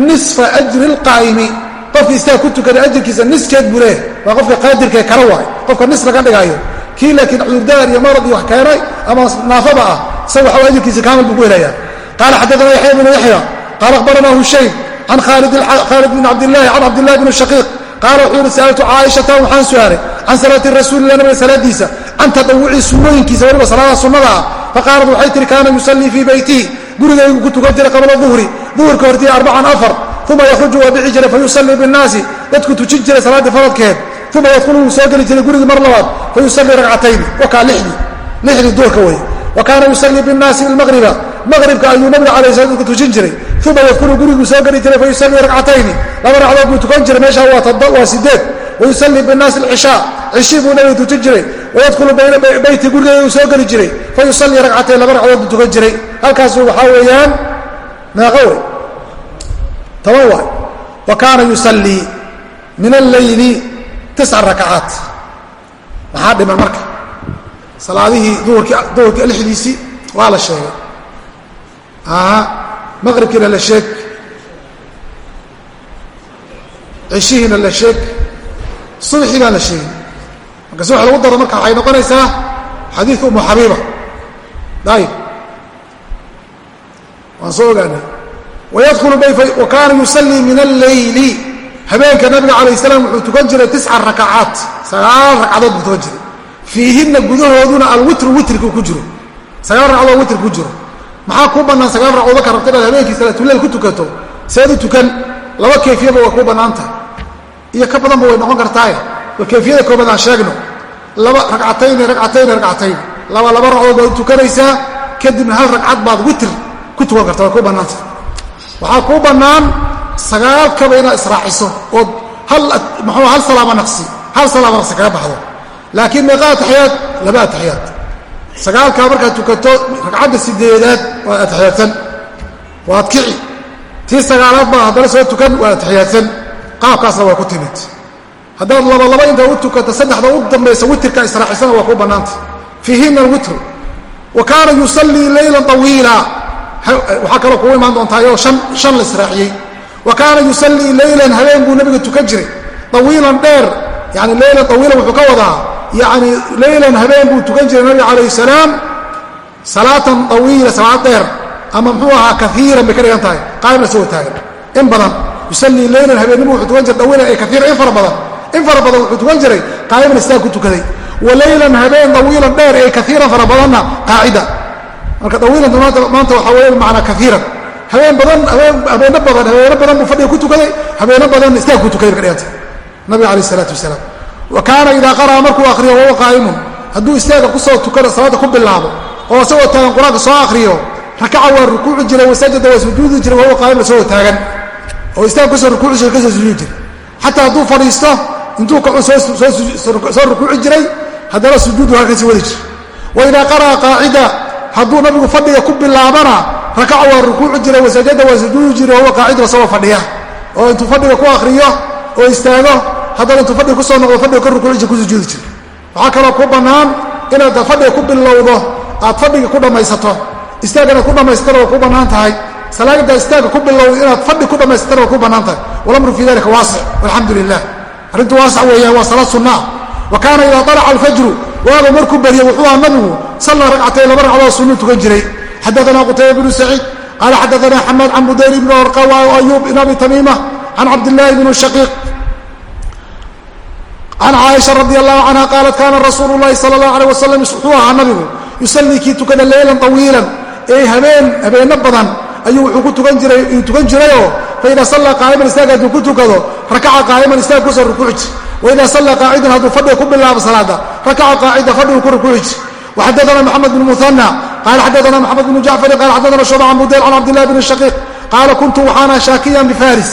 nisfa ajri lqaa'imi qofkii istaag ku tukaday ajirkiisa niskeed buu leeyahay. Waa qofka qaadirkae kala waay. Qofka nis laga dhigaayo. Kii laakiin cudurdaar iyo marad iyo wax keenay ama naafaba ah isaga waxaa ajirkiisa kaamil buu ku helayaa. Qaala xaddaana yaxya bnu yaxya qaala akhbarana hushaym can khaalid bn cabdillahi can cabdillahi bni shaqiiq qaala wuxuu yihi sa'altu caaishata waxaan su'aalay can salaati rasuulilah nabiga salaadiisa can tadawuci sunnooyinkiisa weliba salaada sunnada ah. Faqaalat waxay tihi kaana yusallii fii beytihi gurigaygu ku tukan jiray qabla duhri duhurka hortii arbacan afar uma yakhruju waa bixi jiray fayusallii binnaasi dadku tujin jiray salaaddii faradkeed uma yadkhulu wuu soo geli jiray gurigii mar labaad fayusallii ragcatayni wakaa lixdii lixdii duhurka wey wa kaana yusallii binnaasi ilmaqriba maqribka ayuu nabiga alay slam tujin jiray uma yadkhulu guriguu soo geli jiray fayusallii ragcatayni laba ragcadood buu tukan jiray meeshaa waa sideed wayusallii binnaasi alcishaa cishii buu nabiga tujin jiray wayadkhulu bayna beyti gurigeeda uu soo geli jiray fayusallii ragcatayn laba ragcadood buu tukan jiray halkaasu waxaa weeyaan meeqa wey toban waay wa kaana yusallii min alleyli tisca rakacaat maxaa dhiman marka salaadihii duhurkii lixdiisii waa la sheegay. Maqribkiina la sheeg. Cishihiina la sheeg. Subxii baan la sheegin marka si wax lagu daro marka waxay noqonaysaa xadiidka umu xabiiba dayib waan soo ogaanay. Wayadkhulu wa kaana yusallii min alleyli habeenka nabiga calayh salaam wuxuu tukan jiray tisca rakacaat sagaal ragcadood buu tukan jiray fiihinna gudahooduna alwitru witrku ku jiro. Sagaal ragcadood witr ku jiro. Maxaa kuu bannaan sagaal ragcadood markaa rabta inaad habeenkii salaatuleyl ku tukato? Seed u tukan laba kayfiyaba waa kuu bannaanta. Iyo ka badanba way noqon kartaaye. Bal kayfiyada koobaad aan sheegno. Laba ragcatayni ragcatayni ragcatayn laba laba ragcadood baad u tukanaysaa kadibna hal ragcad baad witr ku tukan karta. Way kuu bannaanta. Waxaa kuu bannaan sagaalkaba inaad israaciso ood hal mxuu hal salaama naqsi hal salaama naqsi kaga baxdo laakiin meeqa ataxiyaad laba ataxiyaad sagaalkaa markaad tukato ragcadda sideedaad waa ataxiyaadsan waad kici. Tii sagaalaad baa haddana soo tukan waa ataxiyaadsan qaabkaasna waa ku timid. Haddaad laba laba inta u tukato saddexda u dambaysa witrka israacisana waa ku bannaanta. Fiihina alwitru wa kaana yusallii leylan طawiila waxaa kaloo kugu imaan doontaayoo an shan la israaciyey wa kaana yusallii leylan habeen buu nabiga tukan jiray. Awiilan dheer yani leylan awiilan wuxuu ka wadaa yani leylan habeen buu tukan jiray nabiga calayh salaam. Salaatan awiila salaad dheer ama muxuu ahaa kaiiran bay ka dhigan tahay qaa'imna soo taagan. In badan yusallii leylan habeennimu wuxuu tukan jiray awiilan ee kaiiran in fara badan in fara badan wuxuu tukan jiray qaa'iman istaag ku tukaday. Wa leylan habeen awiilan dheer ee kaiiran fara badanna qaacida. Marka awiilanta maanta waxaa weeye macnaa kaiiran habeen badan habeeno badan habeeno badan buu fadhiga ku tukaday habeeno badan istaag ku tukaday ka dhiganta nabiga alayh isalaatu wasalaam wa kaana idaa qara'a markuu akhriyo wahuwa qaa'imun. Hadduu istaaga ku soo tukana salaadda ku bilaabo oo isagoo taagan qur'aanka soo akhriyo rakaca waa rukuuci jiray wasajada waa sujuudi jiray wahuwa qaa'imun isagoo taagan. Oo istaag ku soo rukuuci jiray ka soo sujuudi jiray. Xataa hadduu fadhiisto intuu kacu soo rukuuci jiray haddana sujuudu halkasii wadi jiray. Wa idaa qara'a qaacida hadduu nabigu fadhiga ku bilaabana rakaca waa rukuuci jiray wasajada waa sujuudi jiray wahuwa qaacidun isagoo fadhiya. Oo intuu fadhiga ku akriyo oo istaago haddana intuu fadhiga ku soo noqdo fadhiga rukuuci jir ku sujuudi jira waxaa kaloo ku bannaan inaad fadhiga ku bilowdo aad fadhiga ku dhammaysato istaaganaad ku dhammaysatana waa ku bannaan tahay. Salaada istaaga ku bilowdo inaad fadhi ku dhammaysatana waa ku bannaan tahay. Walamru fii dalika waasic walxamdu lilah arrintu waasac weeyaan waa salaad sunnaa wa kaana idaa alaca alfajru waaga markuu baryo wuxuu aha nabigu salla ragcatayn laba ragcadood sunnuu tukan jiray. Xadaana qutayba bnu saciid qaala xadaana xamaad can budayr ibni orqa ayuub ibn abi tamiima can cabdillaahi bni shaqiiq can caaisha radi allahu canha qaalat kaana rasuulu llahi sala allah aleh wasalam wuxuu ahaa nabigu yusallii kii tukada leylan tawiilan ee habeen habeenno badan ayuu wuxuu ku tukan jiray tukan jirayoo faida sallaa qaa'iman istaag hadduu ku tukado rakaca qaa'iman istaag ku soo rukuuci jir waida sallaa qaacidan hadduu fadhiga ku bilaabo salaada rakaca qaacida fadhigu ku rukuuci jir waxaddaana maxamed bn muhanna qaala xadaana maxamed bnu jacfarin qala xadaana shuba can budayl can cabdillahi bni shaqiiq qaala kuntu waxaana shaakiyan bifaris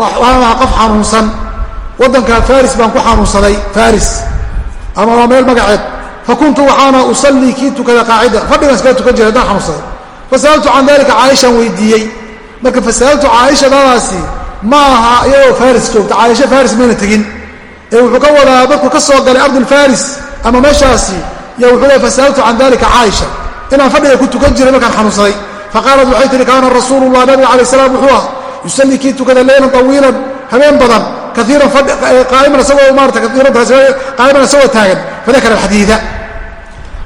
waxaan ahaa qof xanuunsan waddanka faris baan ku xanuunsaday faris ama waa meel magaceed. Fa waxaana usallii kii tukada qaacida. Fadhigan iskaga tukan jiray haddaan xanuunsaday. Fasa'altu can dalika caaishaan weydiiyey. Marka fasa'altu caaisha dadaasi ma aha iyagoo faris joogta. Caaisha faris mayna tegin. Ee wuxuu ka wadaa dadku ka soo galay ardulfaris ama meeshaasi yo wuxuu le fasa'altu can dalika caaisha inaan fadhiga ku tukan jiray markaan xanuunsaday. Faqaalat waxay tihi kaana rasuulu llah nabiga alay salaam wuxuu ah yusallii kii tukada leylan tawiilan habeen badan qaaiman isagoo taagan fadakara alxadiida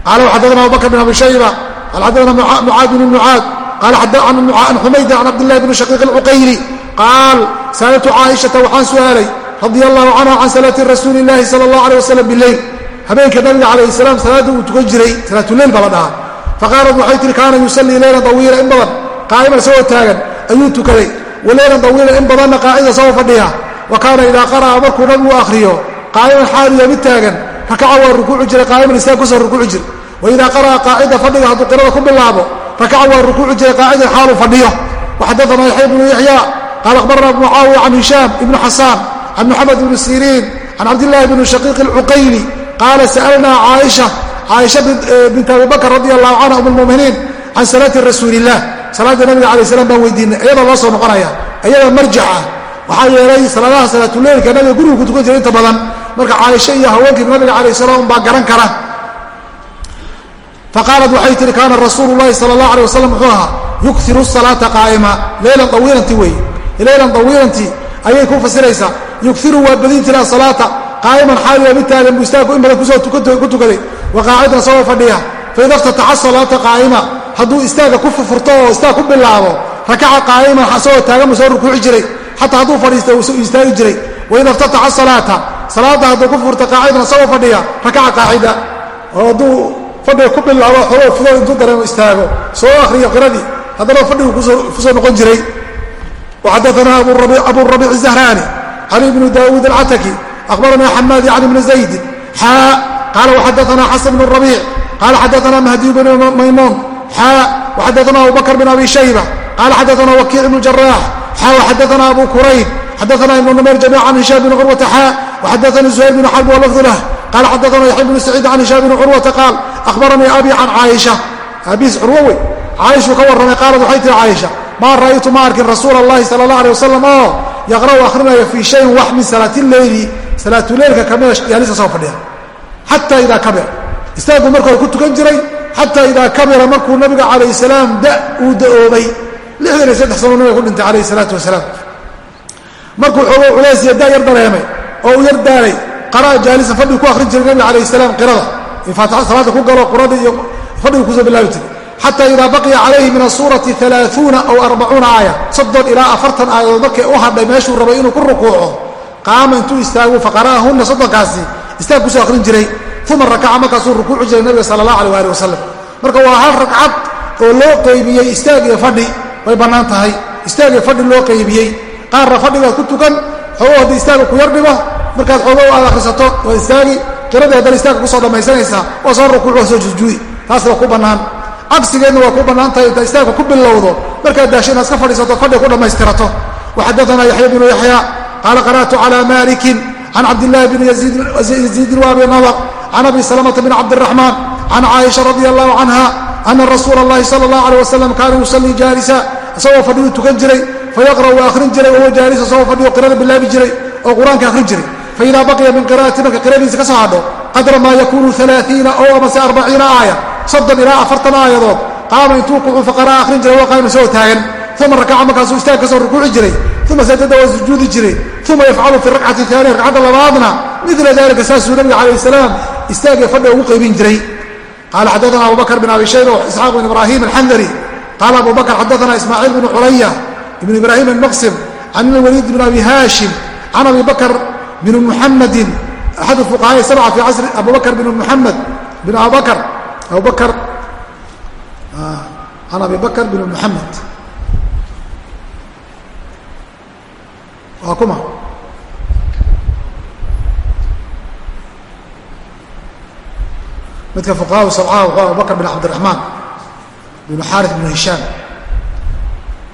qaala xadana abubakr bn abi shayba qaala xadana mucaad bn mucaad qaala can xumaydi can cabdillahi bni shaqiiq alcuqayli qaal sa'altu caaishata waxaan su'aalay radia allahu canha can salaati rasuuli illahi sala allah aleh wasalam bileyl habeenka nabiga calayh salaam salaadda uu tukan jiray salaatuleyl baa la dhahaa faqaalat waxay tihi kaana yusallii leylan tawiila in badan qaa'iman isagoo taagan ayuu tukaday wa leylan tawiila in badanna qaacida isagoo fadhiya wa kaana idaa qara'a markuu nabigu akhriyo qaa'iman xaaliya mid taagan rakaca waa rukuuci jiray qaa'iman istaag ku soo rukuuci jir wa idaa qara'a qaacida fadhiga hadduu qirada ku bilaabo rakaca waa rukuuci jiray qaacidan xaaluu fadhiyo. Waxadaana yaxya bnu yaxya qaala akhbarana abu mucaawiya can hishaam ibnu xasaan can muxamed ibni siriin can cabdillahi bni shaqiiq alcuqayli qaala sa'alnaa caaisha caaisha bint abi bakr radi allahu canha um can salaati rasuuli illah salaadda nabiga alay slam baan weydiinay iyada loo soo noqonaya iyada marjac ah waxaa yeelay salaadaha salaatuleylka nabiga gurigu ku tukan jira inta badan. Marka caaisha iyo haweenkii nabiga calayh salaam baa garan kara. Faqaalat waxay tihi kaana rasuulu llahi sala allah alay wasalam wuxuu ahaa yukiru salaata qaa'ima. Leylan awiilanti wey. Leylan awiilanti ayay ku fasiraysaa. Yugiru waa badin jira asalaata qaa'iman xaaliya mid taagan buu istaagku in badan ku soo ku tukaday. Wa qaacidan isagoo fadhiya. Faida iftataxa salaata qaa'ima hadduu istaaga ku furfurto oo istaag ku bilaabo rakaca qaa'iman isagoo taagan buu soo rukuuci jiray xataa hadduu fadhiista uu istaagi jiray. Waida iftataxa salaata. Salaadda hadduu ku furta qaacidan isagoo fadhiya rakaca qaacida oo hadduu fadhiga ku bilaabo xoloo fudo intuu dareemo istaago. Soo akhriyo qiradii. Haddana fadhigu ku soo noqon jiray. Waxadaana abu rabiic الzahraani cali bnu daawuud alcataki akhbarana xamaad yacni bn zaydin xaa qaala waxadaana xasan bn rabiic qaala xadaana mahdiyu bn maymuun xaa waxadaana abu bakr bn abi shayba qaala xadaana wakiic bn jaraax xaa waxadaana abu kurayb xadaana ibnu numayr jamiica can hishaam bn curwata xaa waxadaanii zuhayr bn xarb walafdu lah qaala xadaana yaxya bn saciid can hishaam bn curwata qaal akhbaranii abi can caaisha aabihiis curwo wey caaishuu ka warramay qaalad waxay tihi caaisha maa ra'aytu ma arkin rasuula allahi sala allah alay wasalam oo yaqra'u akhrinaya fii shayin wax min salaatilleyli salaatuleylka kamida yaalisa soo fadhiya xataa idaa kabira istaaguu marka hore ku tukan jiray xataa idaa kabira markuu nabiga calayh salaam da uu da'oobay lixdan iyo saddex sano nabiga ku dhintay calayh salaatu wasalaam. Markuu xoogo culays iyo da yar dareemay oo uu yar daalay qara'a jaalisa fadhigu ku akhrin jiray nabiga calayh salaam qirada. In salaada ku galo qurada iyo fadhigu ku soo bilaabi jiray. Xata idaa baqiya calayhi min asuurati alaaثuuna aw arbacuuna aaya soddon ilaa afartan aayadood markay u hadhay meeshuu rabay inuu ku rukuuco qaama intuu istaagu faqara'ahunna soddonkaasi istaag ku soo akhrin jiray. Uma rakaca markaasuu rukuuci jiray nabiga sala allah alيh ali wasalam marka waa hal ragcad oo loo qaybiyey istaag iyo fadhi way bannaan tahay. Istaagay fadhi loo qaybiyey. Qaarna fadhigaad ku tukan xoogoo istaaga ku yar markaad xoogow aad akhrisato waa istaagi qiradii haddana istaaga ku soo dhammaysanaysaa soo rukuuc oo soo jusjuudi taas waa ku bannaan. Cagsigeedna waa ku bannaan tahay intaad istaagka ku bilowdo markaad daasho inaad iska fadhiisato fadhiga ku dhammaystirato waxaddaanaa yaxya binu yaxya qaala qara'tu calaa maalikin can cabdillaahi bni yaziidin waabi nadar can abi salamata bn cabdiraxmaan can caaisha radi allahu canha ana rasuula allahi sala allah aleh wasalam kaana yusallii jaalisa isagoo fadhigu tukan jiray fayaqra' waa akhrin jiray wahuwa jaalis isagoo fadhigo qirada bilaabi jiray oo qur'aanka akhrin jiray. Faida baqiya min qira'ati marka qiradiisa ka soo hadho qadra maa yakunu alaaiina oo amase arbaciina aaya soddon ilaa afartan aayadood qaama intuu kucu faqaraa akhrin jiray waa qaama isagoo taagan. Uma rakaca markaasuu istaag ka rukuuci jiray. Uma sajada waa sujuudi jiray. Uma yafcalu fi rakcati aaniya ragcadda labaadna mila dalika saasuu nabiga calayh salaam istaagee fadhiga ugu qaybin jiray. Qaala xadaana abu bakr bin abi shayba isxaaq bin ibrahim alxandari qaala abu bakr xadaana ismaaciil bn culaya ibn ibrahim almaqsim can ilwaliid bn abi haashim can abi bakr bn muxamadin axad fuqahaai sabca fi casri abu bakr bn muxamed bin abubakr abu bakr can abi bakr bn muxamed waa kuma midka fuqaha sabcaha abu bakr bin cabdiraxmaan bn xaari bn hishaam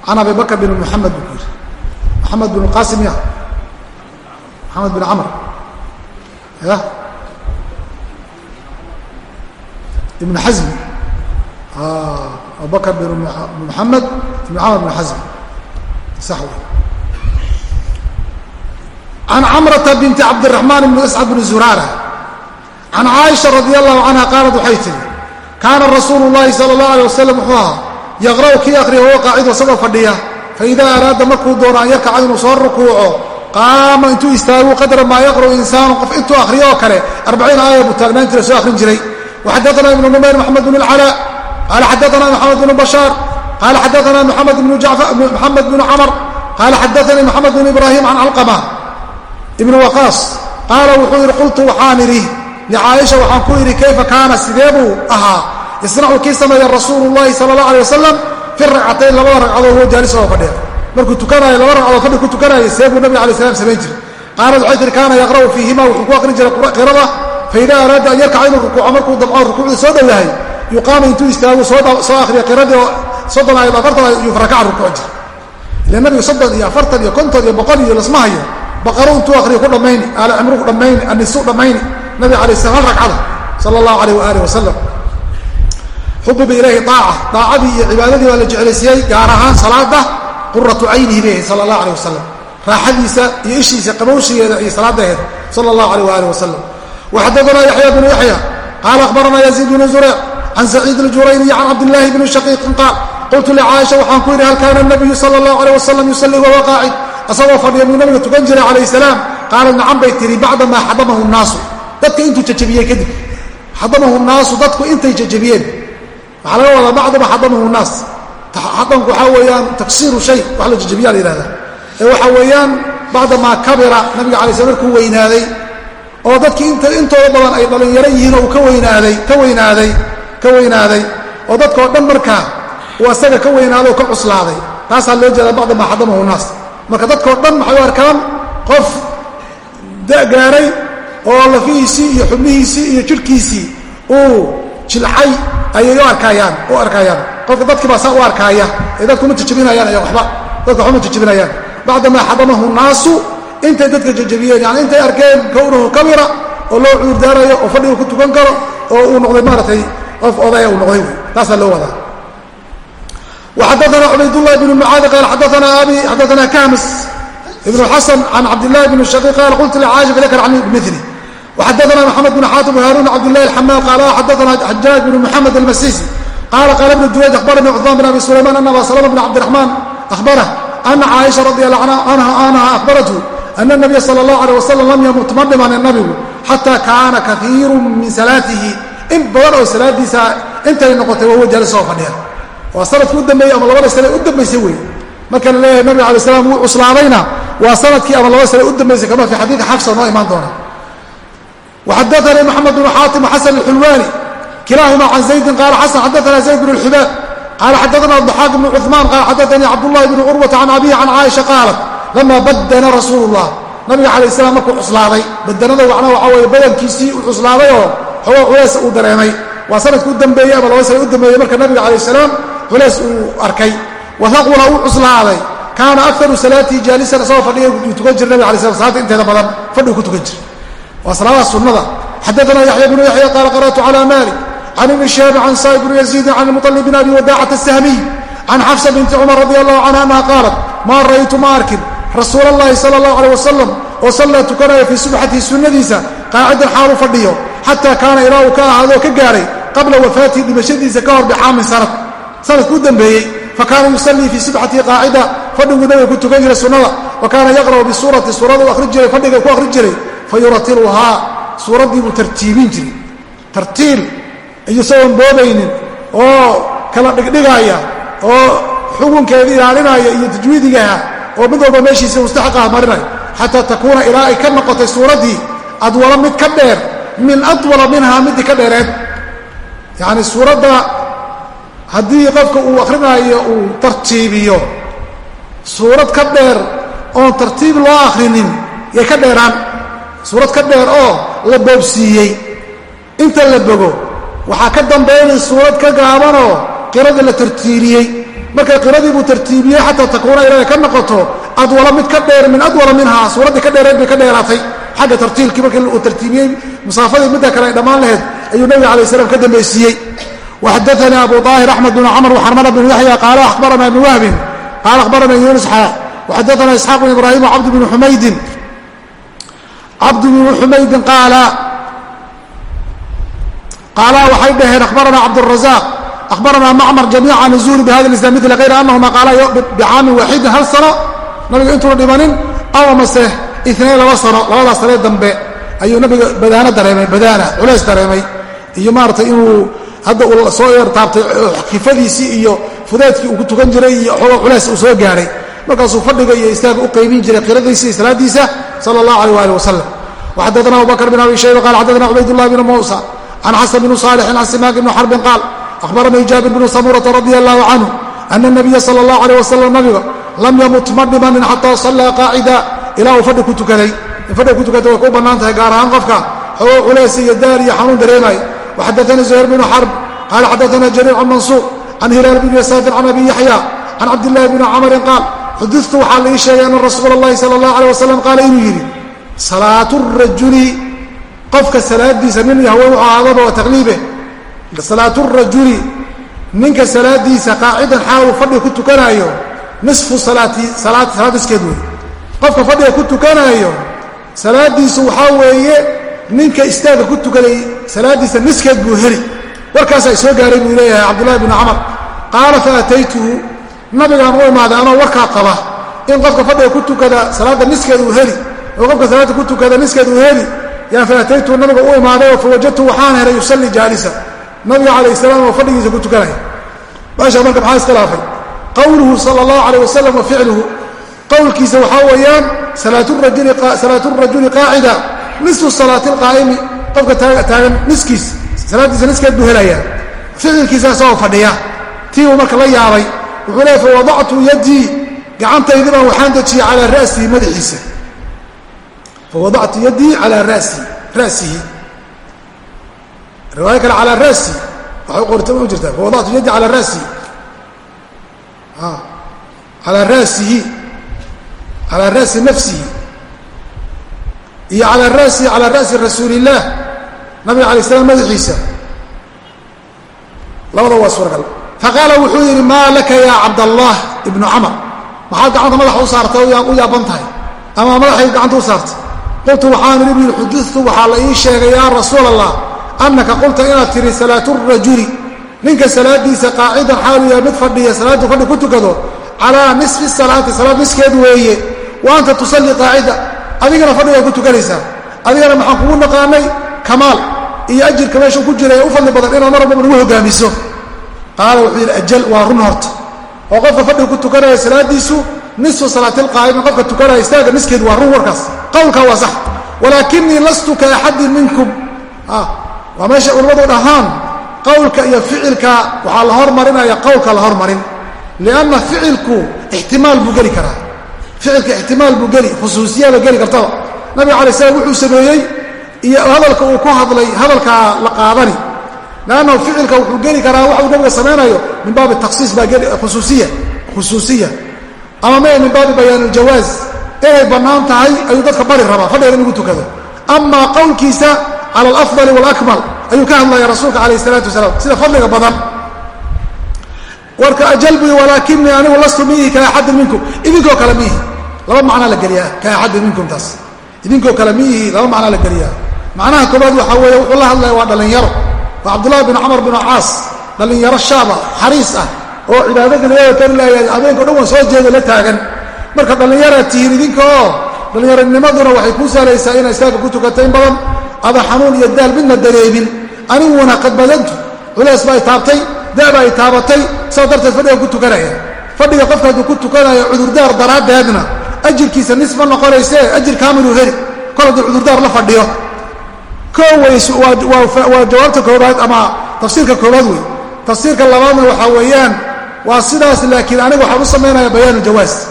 can abi bakr bn muxamed buu ku yiri maxamed bn qasim ya maxamed bin camr ya ibn xasmi abubakr bin muxamed ibn camr bn xasmi sax wey can camrata binti cabdiraxmaan ibn ascad bn zuraara can caaisha radi allahu canha qaalat waxay tihi kaana rasuulu llaahi sala allah aleh wasalam wuxuu ahaa yaqra'u kii akhriya wao qaacidu isagoo fadhiya. Faidaa araada markuu doono an yarkaca inuu soo rukuuco qaama intuu istaagu qadra maa yaqra'u insaanu qof intuu akhriyo oo kale arbaciin aaya buu taagnaan jira soo akhrin jiray. Waxaddaana ibnu numayr maxamed bn alcalaa qaala xaddaana maxamed bnu bashaar qaala xaddaana maxamed bnu maxamed bnu camar qaala xaddaanii maxamed bnu ibraahim can calqama ibnu waqaas qaala wuxuu yidhi qultu waxaan idhi licaaisha waxaan ku idhi kayfa kaana sidee buu ahaa yasnacu kii sameeya rasuulu llahi sala allah alay wasalam fi ragcatayn labada ragcadood huwa jaalis oo fadhiya markuu tukanaayo laba ragcadood fadhi ku tukanaayo see buu nabiga alay slam samayn jiray qaalad waxay tihi kaana yaqra'u fiihima wuxuu ku aqrin jiray qirada faida araada an yarkaca inuu rukuuco markuu damco rukuucdii soo dhow yahay yuqaama intuu istaagu soo akhriya qiradii oo soddon ayad afartan ayad yuu rakaca rukuuc jira ila nabigu soddon iyo afartan iyo konton iyo boqol iyo lasma hayo baqaro intuu akhriyo ku dhammayni aala cimru ku dhammayni annisu dhammayni nabiga alay slam hal ragcada sala allahu alayh waaalih wasalam xubiba ilayhi aaca daacadii iyo cibaadadii baa la jeclaysiiyey gaar ahaan salaada quratu caynihi leeyahay sala allah aleh wasalam raaxadiisa iyo ishiisa qabowshigeeda iyo salaadaheed sala allahu alayh waalih wasalam waxadaanaa yaxya bnu yaxya qaala akhbaranaa yaziid bnu zureyc can saciid اljurayni can cabdillaahi bni shaqiiqin qaal qultu licaaisha waxaan ku yidhi hal kaana nabiyu sala allahu alayh wasalam yusallii wahuwa qaacid? Asagoo fadhiya muu nabiga tukan jiray calayh salaam. Qaalat nacan bay tihi bacdamaa xadamahu naasu dadka intuu jajabiyey kadib xadamahu naasu dadku intay jajabiyeen. Waxaa laga wadaa bacdama xadamahu naas. Xadamku waxaa weeyaan taksiiru shay wax la jajabiyaa la yihahda ee waxaa weeyaan bacdamaa kabira nabiga alay slam markuu weynaaday oo dadkii intooda badan ay dhallinyaro yihiin oo uu ka weynaaday oo dadkao dhan markaa uu asaga ka weynaaday oo ka cuslaaday. Taasaa loo jeedaa bacdamaa xadamahu naas. Marka dadkao dhan maxay u arkaan? Qof da'gaaray oo lafihiisii iyo xubnihiisii iyo jidhkiisii uu jilcay ayay u arkayaan u arkayaan qofka dadkii baa saa u arkaaya ee dadku ma jajabinayaan iyo waba dadka waxba ma jajabinayaan bacdamaa xadamahu naasu intay dadka jajabiyeen yani intay arkeen kownahu kabira oo loo cuurdaarayo oo fadhiga ku tukan karo oo uu noqday maaratay qof odaya uu noqday taasaa loo wadaa وxadثna cubaydاللh بن mعاad qال xadثna abi xadثna kahms بن xasن عن cabdاللahi بن shقيq qال qلت لcاaشha ذkr عن bmثلi وxadثna محamed بن xاaطب هاrون cabdاللahi الحmاl qال xadثna xajاaج بن محamed الmasيسي qال qال بن duwayد أخبرnي cثman بن abi سulayman أن aba سلمة بن cabdiرحمن أخبره أna cاaشha رضي الله عنha أخبرته أن النبي صلى الله عليه وسلم lam ymut ma dhimanin nabigu xatى kaana kaثيir min salaatihi in badan oo salaadiisa intay noqotay wahuwa jalis oo fadhiya waa sanadkii u dambeeyey ama labada sane u dambaysay wey marka la leeyahay nabiga alay slam wuu cuslaadayna waa sanadkii ama laba sane u dambaysay kama fi xadiidka xafsa noo imaan doona waxadaanii maxamed bnu xaatim xasan alxulwaani kilaahuma can zaydin qaala xasan xadaana zayd bn اlxubaab qaala xadaana daxaaq bnu cuثmaan qaala xadaanii cabdullahi bnu curwata can abihi can caaisha qaalat lama badana rasuulu اllah nabiga calayh salaam markuu cuslaaday badanada macnaha waxaa weeye badankiisii uu cuslaaday oo xoogaa culays uu dareemay waa sanadkii u dambeeyey ama laba sane u dambeeyey marka nabiga calayh salaam culays uu arkay wahaqula uu cuslaaday kaana akaru salaatii jaalisan isagoo fadhiga uu tukan jira nabig alay slam salaada inteeda badan fadhigu ku tukan jira waa salaadaha sunnada xadaana yaxya bnu yaxya qaala qara'tu cala malik can ibni shihaabi can saa'ib bni yaziidin can muطalib bin abi wadaacat asahmiy can xafsa binti cumar radi allahu canha annaha qaalat maa ra'aytu ma arkin rasuul allahi sala allahu aleyh wasalam oo sallaa tukanaya fii subxatihi sunnadiisa qaacidan xaalu fadhiyo xataa kaana ilaa uu ka ahaadoo ka gaaray qabla wafaatihi dhimashadiisa ka hor bixaamin sanad sanadku u dambeeyey fakaana yusallii fii subxatihi qaacida fadhiguu nabiga ku tukan jiray sunnada wa kaana yaqra'u bisuurati suurada u akhri jiray fadhiga ku akhri jiray fa yuratiluhaa suuraddiibuu tartiibin jiray. Tartiil isagoon boodaynin oo kala dhigdhigaaya oo xukunkeeda ilaalinaya iyo tajwiidigaha oo mid walba meeshiisa mustaxaqaha marinaya xataa takuuna ilaa ay ka noqotay suuraddii adwala mid ka dheer min adwala minhaa midii ka dheereed. Yacni suuradda haddii qofka uu akrinaayo uu tartiibiyo suurad ka dheer oon tartiib loo akhrinin yay ka dheeraan suurad ka dheer oo la boobsiiyey. Inta la bogo waxaa ka dambaynay suurad ka gaabanoo qiradii la tartiibiyey. Marka qiradii buu tartiibiyey xataa takuuna ilaahay ka noqoto adwala mid ka dheer min adwala minhaa. Suuraddii ka dheereed bay ka dheeraatay. Xagga tartiilkii markii uu tartiibiyey musaafadii midda kale ay dhammaan lahayd ayuu nabiga alai slam ka dambaysiiyey waxadaanaa abu daahir axmed bn camr xarmana bnu yaxya qaala akhbaranaa ibnu wahbin qaala akhbarana yunis xaa waxadaanaa isxaaq bn ibraahim wcabd bni xumaydin cabd bn xumaydin qaal qaala waxay dhaheen abarana cabdrazaq abarana macmar jamiica nuzuuli bhada islam mila ayr anahuma qaala bicaamin waaxidin hal sano? Nabiga intuuna dhibanin aw mase inayn laba sano labadaa sanee dambe ayuu nabiga badaana dareemay badaana culays dareemay. Iyo maaratay inuu hadda soo eertaabtay kifadiisii iyo fudaydkii uu ku tukan jiray iyo xooga culays uu soo gaaray markaasuu fadhiga iyo istaaga u qaybin jiray qiradiisa iyo salaadiisa sala allah alayh waali wasalam waxadana abubakr bin abi shayba qaal xadana cubaydullah bn muusa can xasan bni saalixin can simaak bni xarbin qaal akhbaranii jaabir bnu samurata radia allahu canhu ana nabiya sala allah alayh wasalam nabiga lam yamut ma dhimanin xataa sallaa qaacida ilaa uu fadhi ku tukaday in fadhiga ku tukatay way ku bannaan tahay gaar ahaan qofka xoogo culays iyo daar iyo xanuun dareemay وxadثnي زهير بن xرب qال xadثna جرير عن منصور عن هiلال بن يساف عن أbي يحيى عن cabداللahi بن cمر qاaل xudثtu waxaa laii sheegay أن رasuul الlahi salى الlaه عليه وسلم qaala inuu yidhi salaaة الرajuل qofka salaadiisa nin yahwe wuxuu ahaadaba waa taqliibe salaaة الرajuل ninka salaadiisa qaacidan xaal uu fadhiga ku tukanaayo niصfu salaadiskeed wey qofka fadhiga ku tukanaayo salaadiisu waxaa weeye ninka istaaga ku tukaday salaadiisa niskeed buu heli warkaasaa soo gaaray buu leeyahay cabdullahi bnu camar qaala fa ataytuhu nabigaan u imaaday anoo warkaa qaba in qofka fadhiga ku tukada salaadda niskeeda uu heli oo qofka salaadda ku tukada niskeeda uu heli yaan faataytu nabiga u imaaday oo fawajadtu waxaan helay yusalli jaalisa. Nabiga calayh salaam oo fadhigiisa ku tukanaya. Meesha marka maxaa iskhilaafay? Qowluhu sala allahu calayh wasalam wa qowlkiisa waxaa weeyaan salaatu rajuli qaacida nisfu salaati alqaa'imi qofka taagan niskiis salaaddiisa niskeed buu helayaa. Ficilkiisa fadhiya. Tii uu marka la yaabay wuxuu leey fawadactu yadii. Gacantaydii baan waxaan dejiyey calaa rasihi madaxiisa. Fawadactu yadii calaa rasi rasihi riwaayo kale calaa rasi waxay qorta u jirtaa fawadactu yadii calaa rasihi calaa rasihi calaa rasi nafsihi. Iyo calaa rasihi calaa rasi rasuuli illaah nabiga alay slam madaxiisa. Labada waa suuragal faqaala wuxuu yidhi maa laka yaa cabdallah ibnu camar? Maxaad gacanta madaxa u saartay u yaaban tahay? Ama madaxayga gacanta u saartay? Qultu waxaan idhi bui xuditu waxaa la ii sheegay yaa rasuul allah annaka qulta inaad tihi salaatu rajuli ninka salaadiisa qaacidan xaalu yahay mid fadhiya salaaddu fadhi ku tukado calaa nisfi salaati salaad niskeed weeye wa anta tusalli qaacida adigana fadhigaad ku tukanaysaa adigana maxaan kugu naqaanay kamaal iyo ajirka meesha ku jira u fadli badan inaad mar walbaba hogaamiso qaala wuxuu yidhi ajal waa run horta. Oo qofka fadhiga ku tukanaya salaadiisu nisfu salaatilqaa'imi qofka tukanaya istaaga niskeed waa run warkaas. Qowlkaa waa sax. Walaakinii lastu ka axadin minkum. Waa meesha culimmadu dhahaan. Qowlka iyo ficilka waxaa la hormarinaya qowlka la hormarin. Lianna ficilku ixtimaal buu geli karaa. Ficilka ixtimaal buu geli khusuusiyaba geli kartaba nabiga alay slam wuxuu sameeyey iyo hadalka uu ku hadlay hadalkaa la qaadani lannahu ficilka wuxuu geli karaa waxuu nabiga samaynayo min baabi taksiis baa khusuusiya ama mee min baabi bayaan iljawaaz inay bannaan tahay ayuu dadka bari rabaa fadhigan in lagu tukado amaa qowlkiisa cala alafdali walakmal ayuu ka hadlaya rasuulka calayh isalaatu wasalaam sida fadliga badan. Warka ajalbi walaakinii anigu lastu miihi ka axadin minkum. Idinkoo kale miihi. Laba macnaa la geliyaa ka axadin minkum taas. Idinkoo kale miihi laba macnaa la geliyaa. Macnaha koobaad waxaa weeye wuxuu la hadlaya waa dhallinyaro waa bin camar bin caas dhallinyaro shaaba xariis ah oo cibaadada laga kari laaya habeenkao dhan waan soo jeedo la taagan. Marka dhallinyaraad tihiin idinka oo dhallinyaronimaduna waxay kuu saalaysaa inaa islaamka ku tukata in badan ada xanuun iyo daal midna dareemin aniguna qadbadantu culays baa taabtay daba ay taabatay saas darteed fadhigan ku tukanaya. Fadhiga qofka hadduu ku tukanayo cudurdaar daraaddeedna ajirkiisa nis ma noqonaysee ajir kaamiluu heli kol hadduu cudurdaar la fadhiyo waa jawaabta koobaad ama tafsiirka koobaad wey tafsiirka labaadna waxaa weeyaan waa sidaas laakiin aniga waxaan u samaynaya bayaanu jawaas.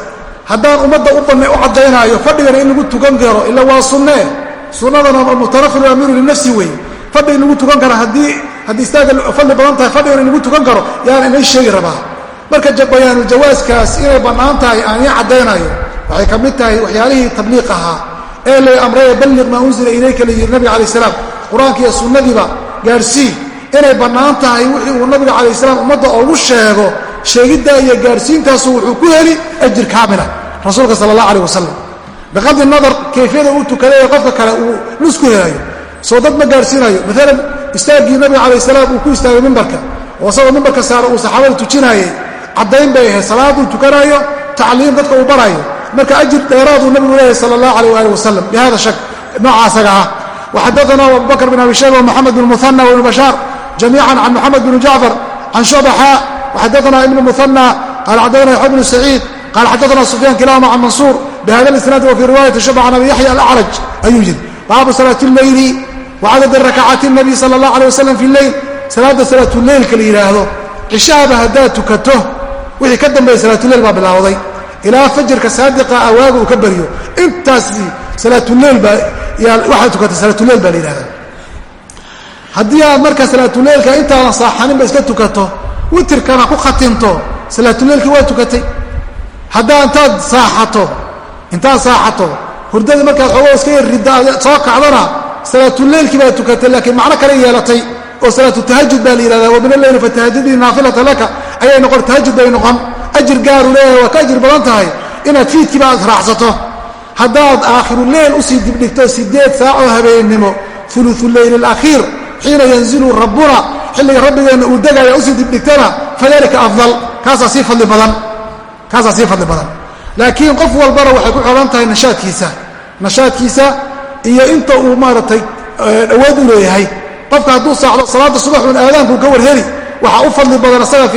Haddaan ummadda u caddaynaayo fadhigana in lagu tukan karo ila waa sunnee sunnadana mutanafilu amiru linafsi wey fadhi in lagu tukan karo haddii istaaga fadli badan tahay fadhigana in lagu tukan karo yaan inay sheegi rabaa. Marka bayaanu jawaaskaas inay bannaan tahay aan ii caddaynayo. Waxay ka mid tahay waxyaalihii tabliiq ahaa ee lay amraya balliq maa unsila ilayka la yidhi nabiga alay salaam. Qur'aanka iyo sunnadiiba gaadhsii inay bannaan tahay wixii uu nabiga calayh salaam ummadda oogu sheego sheegiddaa iyo gaadhsiintaasu wuxuu ku heli ajir kaamila. Rasuulka sala allah alayh wasalam biqadri nadar kayfiyada uu tukaday ee qofka kale uu nusku helayo. Soo dad ma gaadhsiinayo maalan istaaggii nabiga calayh salaam uu ku istaagay mimbarka oo isagoo mimbarka saara uu saxaabada tujinaayey caddayn bay ahayd salaaduu tukanaayo tacliim dadka uu baraayo marka ajir dheeraaduu nabigu leeyahay sala allah alayh waali wasalam bihada shak noocaasaga ah. Waxadaana abubakr bin abi shayba wmoxamed bin muhana wibnu bashaar jamiican can moxamed bn jacfar can shubaxa waxadaana ibnu muhana qaala xadaana yaxya bnu saciid qaala xadaana sufyaan kilahuma can mansuur. Bihada lisnaadi wa fii riwaayati shuba can abi yaxya alacraj ayuu yidhi baabu salaati leyli wacadadi rakacaati nabiy sala allah alay wasalam fi leyl salaadda salaatuleylka la yidhaahdo cishaaba haddaad tukato. Wixii ka dambeeya salaatuleyl baa bilaawday ilaa fajrka saadiqa ah waaga uu ka baryo intaasi salaatuleyl baa waxaad tukatay salaatuleyl baa la yidhahdaa. Haddii aad marka salaatuleylka intaadan saaxaninba iska tukato witirkana ku khatinto salaatuleylkii waa tukatay. Haddaa intaad saaxato intaad saaxato hurdadii markaad xoogo iska yarridda soo kacdana salaatuleylkii baad tukatay laakiin macno kale yeelatay oo salaatu tahajud baa la yidhahdaa. Wa min alleyli fatahajudii naafilata laka ayay noqon tahajud bay noqon ajir gaaru leeyahay waa ka ajir badan tahay inaad fiidkiiba aad raacsato. Haddaad aakhiruleil u sii dibdhigto sideed saacoo habeennimo uluu leyl alakhiir xiina yanzilu rabbuna xilliga rabbigeenna uu degaya u sii dibdhigtana fadalika afdal. Kaasaa sii fadli badan. Laakiin qof walbana waxay ku xidhan tahay nashaadkiisa. Nashaadkiisa iyo inta uu maaragtay awood u leeyahay. Qofka hadduu saacdo salaada subaxuun aadaanku ka warheli waxaa u fadli badan isaga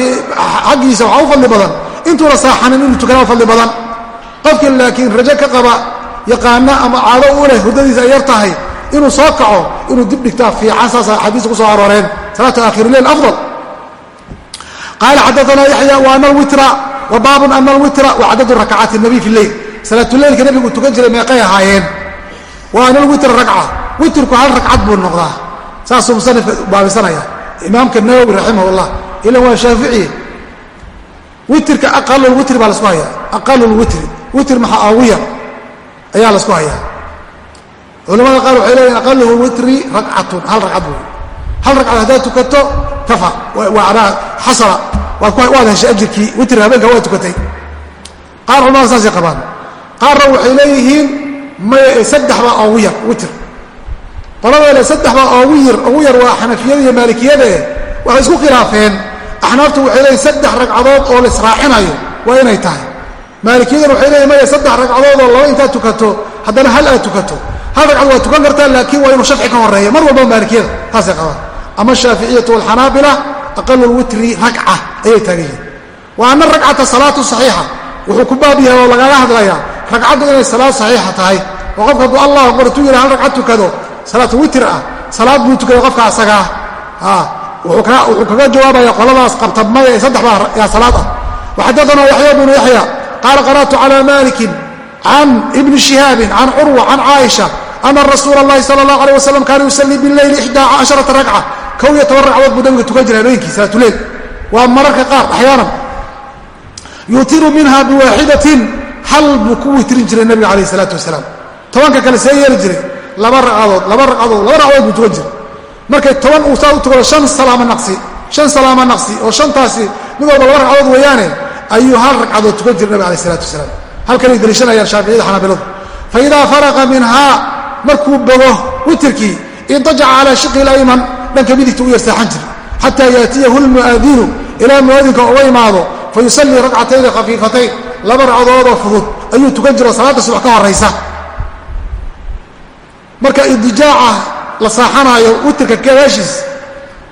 xaggiisa waxaa u fadli badan intuuna saaxanin inuu tukana fadli badan. Qofkii laakiin rajo ka qaba yaqaana ama caado u leh hurdadiisa ay yar tahay inuu soo kaco inuu dib dhigtaa fiican saasa axaadiista ku soo arooreen. Salaatu aakhirleil afdal. Qaala xadaanaa yaxya wa ana alwitra wa baabun ana alwitra wa cadadu rakacaati nabiy fi leyl salaatuleylka nabigu tukan jiray meeqay ahaayeen. Wa ana alwitra ragca witrku hal ragcad buu noqdaa. Saasuu musanifka baabisanaya. Imaamka nawowi raximah llah ilan waa shaaficiye witrka aqalulwitri baa lasku hayaa. Aqalulwitri witr maxaa ugu yar ayaa lasku hayaa. Culamada qaar waxay leeyihiin aqaluhu witri ragcatun hal ragcad wey hal ragcad haddaad tukato kafa waa xasala. Waad heshay ajirkii witri habeenka waa tukatay. Qaar culamada saasay qabaan. Qaarna waxay leeyihiin may saddex baa ugu yar witr qoladeele saddex baa ugu yar ugu yar waa xanafiyada iyo maalikiyade waxay isku khilaafeen axnaaftu waxay leeyihiin saddex ragcadood oo la israacinayo waa inay tahay. Maalikiyadana waxay leeyihiin maya saddex ragcadood oo laba intaad tukato haddana hal aad tukato. Hal ragcad waa tukan kartaa laakiin waa inuu shafci ka horreeya mar walba maalikiyada taasay qabaan. Ama ashaaficiyatu walxanaabila aqalu lwitri ragca ayay taagan yihiin. Wa ana ragcata salaatu saxiixa wuxuu ku baab yahay oo lagaga hadlayaa ragcaddu inay salaad saxiixa tahay. Oo qofka hadduu allah tu yidha hal ragcad tukado salaatu witr ah salaad buu tukaday qofka asagaa wuxuu kaga jawaabaya qoladaas qabtabmada ee saddex baa yaa salaad ah waxadaana yaxya bnu yaxya qaala qara'tu cala malikin can ibni shihaabin can curwa can caaisha ana rasuula اllahi sala اllah alيh wasalam kaana yusalii bileyli ixdaa casharata ragca kow iyo toban ragcadood buu nabiga tukan jiray habeenkii salaatuleyl waa mararka qaar axyaanan yutiru minha biwaaxidatin hal buu ku witrin jiray nabiga calayh isalaatu wasalaam tobanka kale see yeeli jiray laba ragcadood laba ragcadood laba ragcadood buu tukan jiray markay toban uu saa u tukado shan salaama naqsi shan salaama naqsi oo shantaasi mid walba laba ragcadood weeyaane ayuu hal ragcadood tukan jiray nabiga alayh isalaatu wasalaam. Halkanay daliishanayaan shaaficiyada xanaabiladu. Fa idaa faraqa minhaa markuu bogo witirkii intajaca calaa shiqi اlayman dhanka midigta u yarseexan jira xataa yaatiyahu lmu'aadinu ilaa mu'aadinka uga imaado fa yusallii ragcatayni khafiifatayn laba ragcadoodoo fudud ayuu tukan jiro salaadda subax ka horaysa marka idijaaca la saaxanaayo witirka gadaashiis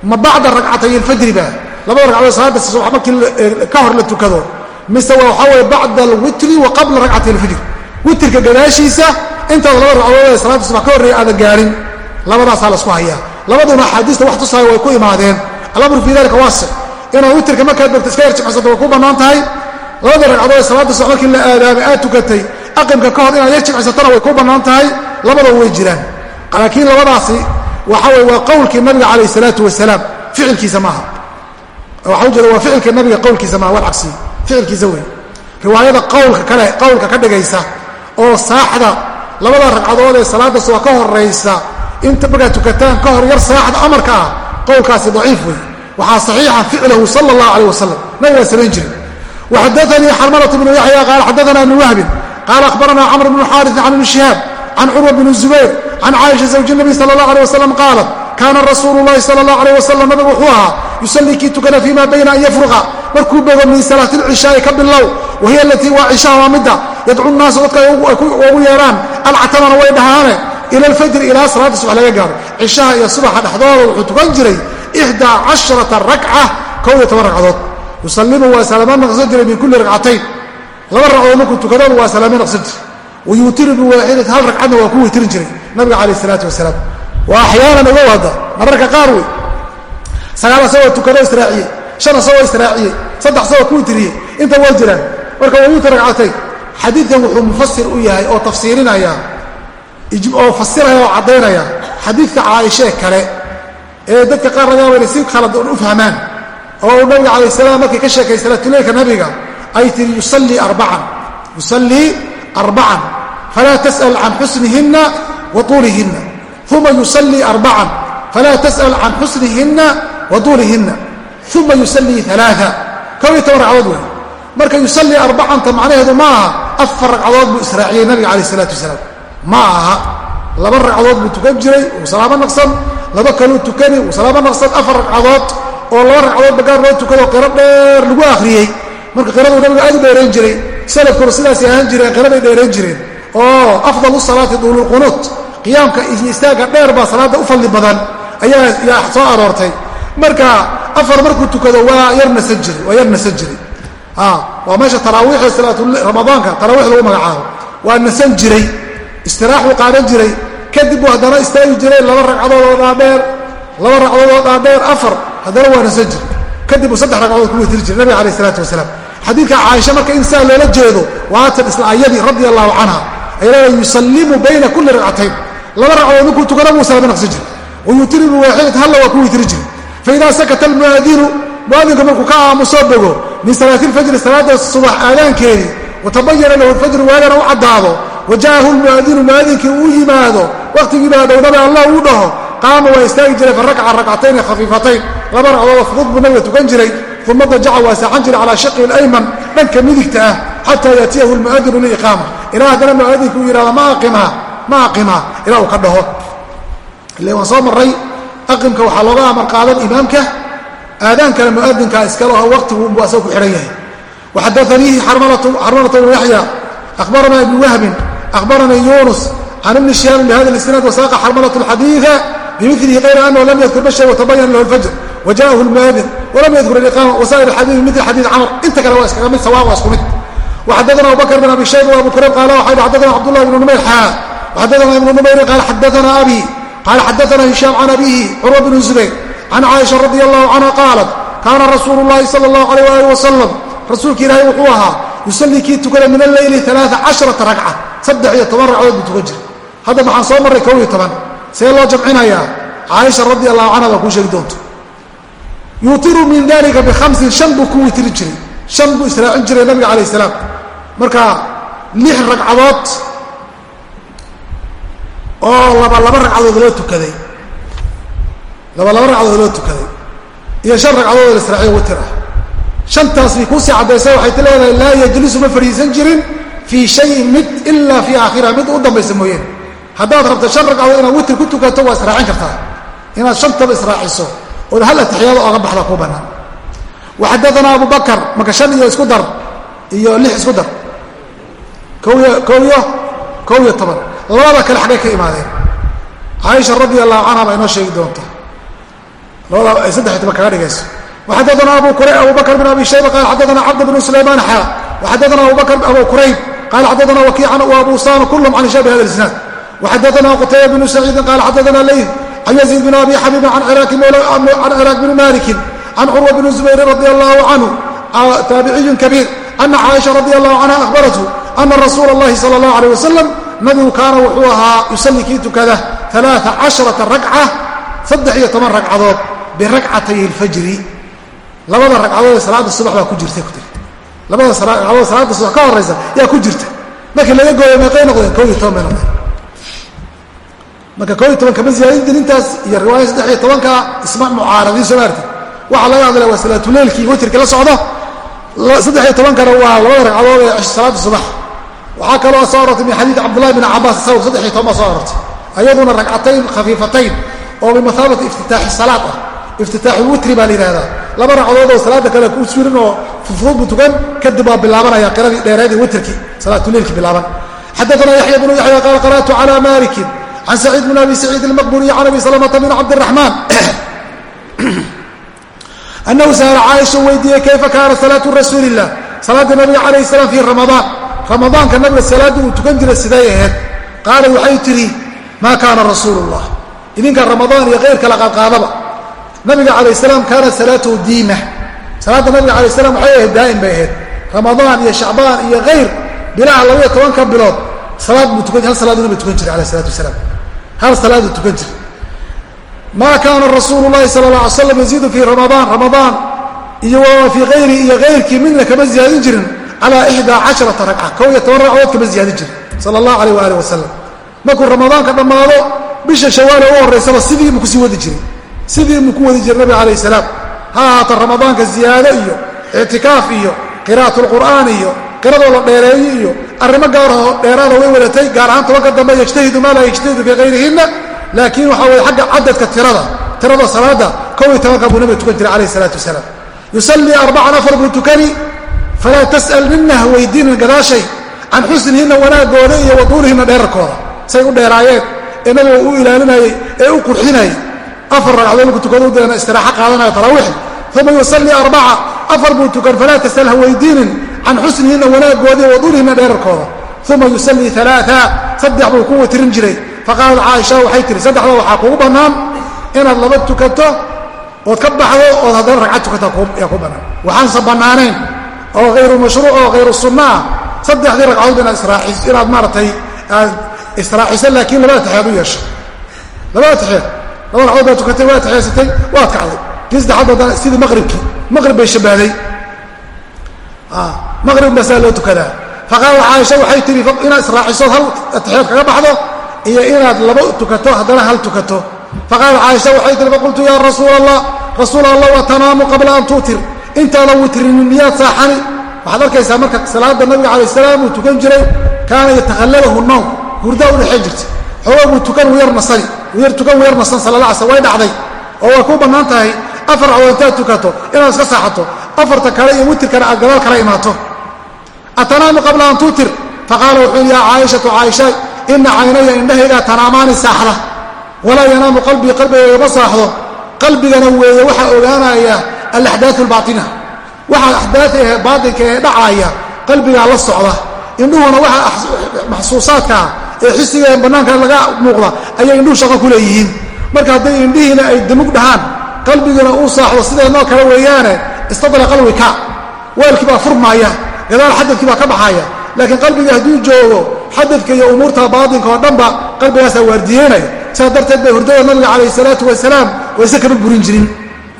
ma bacda ragcatay alfajri ba. Labada ragcadood salaadda subax markii ka hor la tukado. Mise waxaa weye bacda alwitri wa qabla ragcatay alfajr witirka gadaashiisa intaad laba ragcadood ee salaadda subax ka horreeya aadan gaarin. Labadaasaa lasku hayaa. Labaduna axaadiista wax tusaayo way ku imaadeen. Alamru fii dalika waasic inaad witirka markaad dogto iska yarjicsato way ku bannaan tahay. Labada ragcadood ee salaadda subax markii la aadaamay aad tukatay aqimka ka hor inaad yar jicsatona way ku bannaan tahay. Labadaba way jiraan laakiin labadaasi waxa weye waa qowlkii nabiga calayh isalaatu wasalaam. Ficilkiisa maaha waxa ujeeda waa ficilka nabiga qowlkiisa maaha wal cagsi. Ficilkiisa wey riwaayada qowlka kale qowlka ka dhigaysa oo saaxda labada ragcadood ee salaadda suba ka horaysa inta markaad tukataan ka hor yar saaxda amarka ah qowlkaasi daciif wey waxaa saxiixa ficlahu sala allahu calayh wasalam nabigaa samayn jiray. Waxadaanii xarmalatu bnu yaxya qaala xadaana ibnu wahbin qaala akhbarana camr bnu xaaris can ibni shihaab can curwa bni zubayr can caaisha zawji nabi sala allah aleh wasalam qaalat kaana rasuulu llahi sala allah aleyh wasalam nabigu wuxuu ahaa yusallii kii tukana fii ma bayna an yafruqa markuu bogo min salaati lcishaai ka bilow wahiya alatii waa cishaha waa midda yadcu naasu dadka ugu yeedhaan alcatamana way dhahaane ila alfajri ilaa salaadda subax laga gaaro cishaha iyo subaxa dhexdooda wuxuu tukan jiray ixdaa casharata rakca kow iyo toban ragcadood yusallimu waa salaamo naqsan jiray min kulli ragcatayn laba ragcadood markuu tukadoodu waa salaamo naqsan jiray wayuutiru biwaaxidati hal ragcadna waa ku weytirin jiray nabiga calayh isalaatu wasalaam waa axyaanan uga wada mararka qaar wey sagaal asagoo tukadoo israaciyey shan asagoo israaciyey saddex asagoo ku witiriyey inta way jiraan marka wayuuti ragcatayn xadiidkan wuxuu mufasir u yahay oo tafsiirinaya oo fasiraya oo caddaynaya xadiidka caaishee kale ee dadka qaar laga yaaba inay si khaladan u fahmaan oo nabiga calayh salaam markay ka sheekay salaatuleylka nabiga ay tiri yusallii arbacan yusallii arbacan falaa tas'al can xusnihinna wa tuulihinna uma yusallii arbacan falaa tas'al can xusnihinna wa tuulihinna uma yusallii alaaa kow iyo toban ragcadood wey marka yusallii arbacanta macnaheedu ma aha afar ragcadood buu israaciyey nabiga calayh isalaatu wasalaam ma aha laba ragcadood buu tukan jiray uu salaamo naqsan laba kaluu tukani uu salaamo naqsan afar ragcadood oo laba ragcadood bagaar loo tukado qiro dheer lagu akhriyey marka qiraduu nabiga aad u dheerayn jiray salafkuna sidaasay ahaan jireen qiraday dheerayn jireen oo afdalu salaati duululqunuut qiyaamka iyo istaagga dheer baa salaadda u fadli badan ayaa yaa soo aroortay. Marka afar markuu tukado waa yar nasan jiri waa yar nasan jiri. Waa meesha taraawiixda salaaturamadaanka taraawiix lagu magacaabo. Waa nasan jiray istiraaxuu qaadan jiray kadib buu haddana istaagi jiray laba ragcadood oo dhaadheer laba ragcadood oo dhaadheer afar haddana waa nasan jir kadib uu saddex ragcadood ku wetiri jiray nabiga alayh isalaatu wasalaam xadiidka caaisha marka in saa loola jeedo waatan isla ayadii radia allahu canha ay leedahay yusallimu bayna kulli ragcatayn laba ragcadood markuu tukana buu salaamo naqsan jir wayutiribu waaxidat halla waa ku witiri jir faidaa sakata almuaadinu muaadinku markuu ka aamusoo bogo min salaati lfajri salaada subax aadaankeedii watabayana lahu lfajru waagana u caddaado waja'ahu lmuaadinu muaadinkii uu yimaado wakhtigii baa dhowdaba allah uu dhaho qaama waa istaagi jiray farakaca rakcatayni khafiifatayn laba ragcadoodoo fudud buu nabiga tukan jiray uma dajaca waa saaxan jiray calaa shaqi اlayman dhanka midigta ah xataa yaatiyahu lmu'adinu liiqaama. Ilaa haddana mu'adinku uu yihahdo ma aqimaa ma aqimaa ilaa uu ka dhaho. Ile waan soo marray aqimka waxaa looga amar qaadan imaamka aadaankana mu'adinka iskale oo waqtigu unbu asaga ku xidhan yahay. Waxadaaniihi xarmalata bnu yaxya akhbarana ibnu wahbin akhbarana yunus can ibni shihaamin bihada isnaad wasaaqa xarmalat xadiia bimilihi kayra anahu lam yadkur bashay watabayan lahu lfajr wajaahu lmuadin walam yadkur aliqaama wasaa'ir xadiii mil xadiid camr inta kale waa iskaga mid sawaab waa isku mid waxadana abubakr bin abi shayba abu kurayb qaala waxay xadana cabdullahi ibnu numayr xaa waxadana ibnu numayrin qaala xadana abi qaala xadana hishaam can abihi curwa bnu zubayr can caaisha radi allahu canha qaalat kaana rasuulu llahi sala allahu alayh waalih wasalam rasuulka ilaahay wuxuu ahaa yusallii kii tukada min alleyli alaaa casharata ragca saddex iyo toban ragcadood buu tukan jiray hadda maxaan soo marray kow iyo toban see loo jamcinayaa caaisha radi allahu canha baa kuu sheegi doonto yuutiru min dalika bihamsin shan buu ku witiri jiray. Shan buu israacin jiray nabiga calayh salaam. Marka lix ragcadood oo laba laba ragcadood loo tukaday. Laba laba ragcadood loo tukaday. Iyo shan ragcadood oo israaciyo witir ah shantaas bay kuusii caddaysay waxay ti laa yajlisu ma fadhiisan jirin fii shayin mid ilaa fii aakhiriha mid u dambaysa mooyeen. Haddaad rabto shan ragcadood inaad witir ku tukato waa israacin kartaa. Inaad shantaba israaciso ood hal atixiyaado ooga baxda kuu bannaan waxadaana abu bakar marka shan iyo isku dar iyo lix isku dar kowiyo kow iyo toban. Labada kale xaggay ka imaadeen. Caaisha radi allahu canha baa inoo sheegi doonta. Labada saddex toban kaga dhigayso. Waxadaana abu abu bakr bin abi shayba qaala xadaana cabd bnu sulaymaan xa waxadaana abubakr abu kurayb qaala xadaana wakiican wa abu usama kulhm can hishaab bihada isnaad waxadaana qutayba bnu saciidin qaala xadaana leyl can yaziid bn abi xabiibin can ciraaq bni malikin can curwa bni zubayrin radi allahu canhu taabiciyun kabiir ana caaisha radi allahu canha ahbarathu ana rasuula اllahi sala اllahu alيh wasalam nabigu kaana wuxuu ahaa yusalli kii tukada alaaa casharata ragca saddex iyo toban ragcadood biragcatay اlfajri labada ragcadood ee salaada subax baa ku jirta ku tir labada ragcadood salaada subax ka horaysa yaa ku jirta markii laga gooyo meeqay noqdeen koo iyo toban bay noqdeen marka koo iyo toban kama jirintaas iyo riwaaya saddex iyo tobanka isma mucaaradin soo maarti waxaa laga hadlaya waa salaatuleylkii witrka la socdo. Saddex iyo tobankana waa labada ragcadood ee salaada subax. Waxaa kaloo soo arortay min xadiid cabdullahi bn cabaas isago saddex iyo toban baa soo arortay ayaduna ragcatayn khafiifatayn oo bimathaabati iftitaaxi salaad ah. Iftitaaxu witri baa la yidhahdaa laba ragcadood oo salaada kale ku surin oo fudfudud bu tukan kadib waa bilaabanaya qiradii dheereedii witrkii salaatuleylkii bilaaban. Xadaana yaxya bnu yaxya qaala qara'tu cala malikin can saciid bn abi saciid almaqburiy can abi salamata bn cabdiraxmaan anahu sa'ala caaisha weydiiyey kayfa kaana salaatu rasuuli illah salaada nabiga calayh salaam fii ramadaan ramadaanka nabiga salaadda uu tukan jiray siday ahayd qaala waxay tidhi maa kaana rasuulu llah idinka ramadaan iyo keyrka la qaadqaadaba nabiga calayh salaam kaana salaatuhu diima salaadda nabiga calayh salam waxay ahayd daa'im bay ahayd ramadaan iyo shacbaan iyo kayr bilaha labaiyo tobanka bilood salaad buu tukan hal salaaduu nabiga tukan jiray alayh salatu wasalaam hal salaaduu tukan jiray. Maa kaana rasuulu llahi sala alla alay slam yaziidu fii ramadaan ramadaan iyo wa fii kayri iyo kayrkii midna kama ziyaadin jirin calaa ixdaa casharata ragca kow iyo toban ragcadood kama ziyaadin jirin sala allahu alayh waalih wasalam markuu ramadaanka dhammaado bisha shawaale u horraysaba sidii buu ku sii wadi jiray. Sidii buu ku wadi jiray nabiga calayh salaam. Ha ahaata ramadaanka ziyaado iyo ictikaaf iyo qira'at iyo qiradoo la dheereeyo iyo arrimo gaaroo dheeraada way wadatay gaar ahaan tobanka dambe yajtahidu maa laa yajtahidu fii kayrihinna laakiin waxaa weye xagga cadadka tirada tirada salaada kow iyo tobanka buu nabiga tukan jiray calayh isalaatu wasalaam. Yusallii arbacan afar buu tukani falaa tas'al mina ha weydiinin gadaashay can xusnihinna wanaagooda iyo waduulihinna dheerarkooda. Say u dheeraayeen ee nabiga u ilaalinayey ee u qurxinayay afar ragcadood marku tukado deena istiraaxo qaadanaya taraawiixi uma yusallii arbaca afar buu tukan falaa tasal ha weydiinin can xusnihinna wanaagooda iyo waduulihinna dheerarkooda uma yusallii alaaa saddex buu ku watirin jiray faqaalat caaisha waxay tihi saddexda waxaa kugu bannaan inaad laba tukato ood ka baxdo ood haddana ragcad tukata yaa ku bannaan waxaanse bannaanayn oo hayru mashruuc oo hayru sunna saddexdii ragcadood inaad inaad maaratay aad israaciso laakiin labada taxeed u yeesho labada taxeed laba ragcadood baad tukatay waad taxeedsatay waad kacday kii saddexaad haddana sidii maqribkii maqrib bay shabbahday maqrib basaa loo tukadaa faqaalat caaisha waxay tihi inaad israacisood hal taxeed kaga baxdo iyo inaad laba tukato haddana hal tukato. Faqaalat caaisha waxay tihi faqultu yaa rasuul allah rasuul allah wa tanaamu qabla an tuutir intaadan witrinin miyaad saaxani? Waxaad arkaysaa marka salaada nabiga calayh salaam uu tukan jiray kaana yatakhallabahu nawm hurdaa u dhexeen jirta xoogaa buu tukan wuyar nasani wuyar tukan wuyar nasan sala la asl way dhacday. Oo way ku bannaan tahay afar cadood intaad tukato inaad iska saaxato afarta kale iyo witirkana aad gadaal kala imaato atanaamu qabla an tuutir faqaala wuxuu yidhi yaa caaishatu caaisha ina caynaya indhahaygaa tanaamaani saaxda. Walaa yanaamu qalbii qalbigayga ma saaxdo. Qalbigana weeye waxaa ogaanaya alaxdaau albaaina waxa axdaaa ee baatinka ee dhacaaya qalbigaa la socda. Indhuhuna waxa maxsuusaadkaa ee xisigae bannaanka laga muuqda ayay indhuhu shaqo ku leeyihiin. Marka hadday indhihiina ay damug dhahaan qalbiguna uu saaxdo sideennoo kale weeyaane istadla qalwika weelkii baa furmaaya gadaal xadadkii baa ka baxaaya laakiin qalbiga hadduu joogo xadadka iyo umuurta baatinka oo dhanba qalbigaasaa waardiyeynaya. Sidaa darteed bay hurdada nabiga calayh salaatu wasalaam wayse kama burin jirin.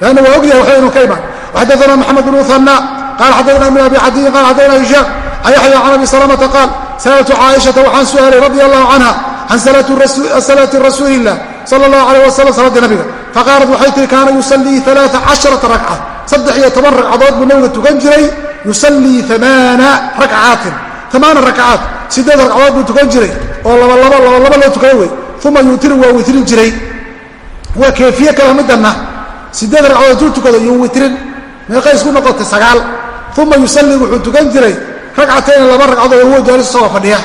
Lanna waa ogyahay waxba inuu ka imaan. Waxadana maxamed bn muhanna qaala xadana ibn abi cadiyin qala xadana hishaam can yaxya can abi salamata qaal sa'altu caaishata waxaan su'aalay radia allahu canha can salaati rasuuli illah sala allahu alayh wasalam salaaddii nabiga. Faqaalat waxay tihi kaana yusallii alaaa casharata ragca saddex iyo toban ragcadood buu nabiga tukan jiray yusallii amaana rakcaatin amaana rakcaat sideed ragcadood buu tukan jiray oo labalaba labalaba loo tukada wey uma yuutiru waa witrin jiray. Waa keefiye kala middanna sideed ragcadood intuu tukado yuu witrin meeqay isku noqotay sagaal. Uma yusallii wuxuu tukan jiray. Ragcatayni laba ragcadood huwa jaalis isagoo fadhiya.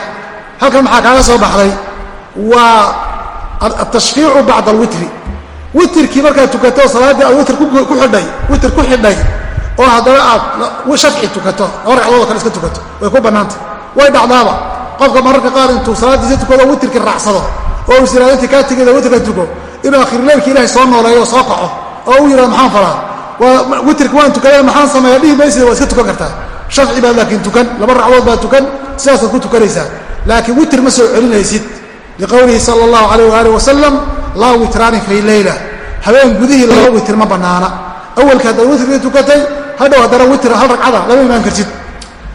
Halkan maxaa kaaga soo baxday? Waa atashfiicu bacda alwitri. Witrkii markaad tukato salaaddii aad witr ku xidhay witr ku xidhay oo haddana aad shafci tukato laba ragcadood oo kale iska tukato way ku bannaantay way dhacdaaba. Qofka mararka qaar intuu salaaddiisa tukado witrkii raacsado oo is yihahdo intii kaa tegeeda witrka tuko inuu akhirleelkii ilahay soo nooleeyo oo soo kaco oo u yidhahdo maxaan falaa waa witrka waan tukadeen maxaan sameeya dhihi maysid waa iska tukan kartaa. Shafci baad laakiin tukan laba ragcadood baad tukan sidaasaad ku tukanaysaa. Laakiin witr ma soo celinaysid. Liqowlihi sala allahu calayh waaalih wasalam laa witraani fi leyla habeen gudihii laba witr ma bannaana. Awalka haddaad witrkii tukatay hadhow haddana witr hal ragcada lama imaan kartid.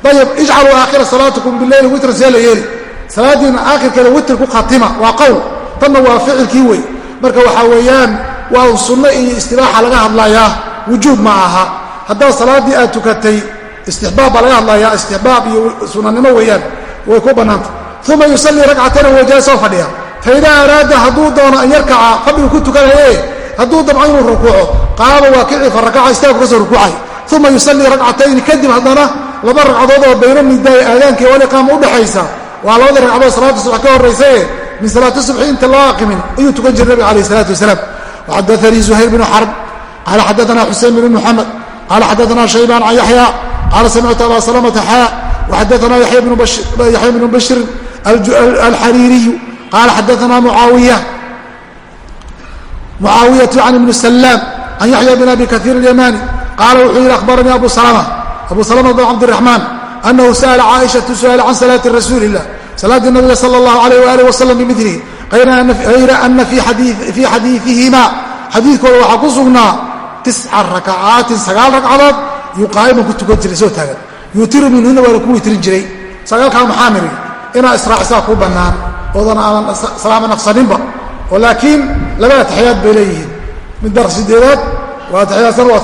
Ayib ijcaluu aakhira salaatikum bileyli witran see la yeeli. Salaadiina aakhirkeeda witr ku khatima waa qowl tanna waa ficilkii wey marka waxaa weeyaan waa sunno iyo istibaaxa laga hadlayaa. Wujuub ma aha. Haddaad salaaddii aad tukatay istixbaab baa laga hadlayaa. Istixbaab iyo sunanimo weeyaan. Way ku bannaanta. Uma yusallii ragcatayna wajaasoo fadhiya. Faidaa araada hadduu doono an yarkaca fadhigu ku tukanaye hadduu damco inuu rukuuco qaama waa kici fa rakaca istaagu ka soo rukuucay uma yusallii ragcatayni kadib haddana laba ragcadood oo bayna nidaai aadaanka waliqaama udhaxaysa waa labadii ragcadood salaata subax ka horraysaye min salaati subxi inta loo aqimin ayuu tukan jiray nabig alayh isalaatu wasalaam waxadaanii zuhayr bnu xarb qaala xadaana xusein bn muxamed qaala xadaana shaybaan can yaxya qaala samictu aba salamata xaa waxadaana yaxya bnu bashrin alxariiriyu qaala xadaana mucaawiya mucaawiyatu can ibni salaam can yaxya bn abi kaiir alyamani qaala wuxuu yidhi akhbaranii abu salama abu salama bn cabdiraxmaan anahu sa'ala caaishatu su'aala can salaati rasuuli illah salaaddii nabiga sala allahu alayh waalih wasalam bimilihi hayra ana fii xadiiihima xadiidkooda waxaa ku sugnaa tisca rakacaatin sagaal ragcadood yuu qaa'iman ku tukan jiray soo taagan yuutiru minhuna waana ku witrin jiray sagaalkaa maxaa niri inaa israacisaa kuu bannaan oodan aadan salaama naqsaninba oo laakiin laba ataxiyaad bay leeyihiin midda sideedaad waa ataxiyaadsan waad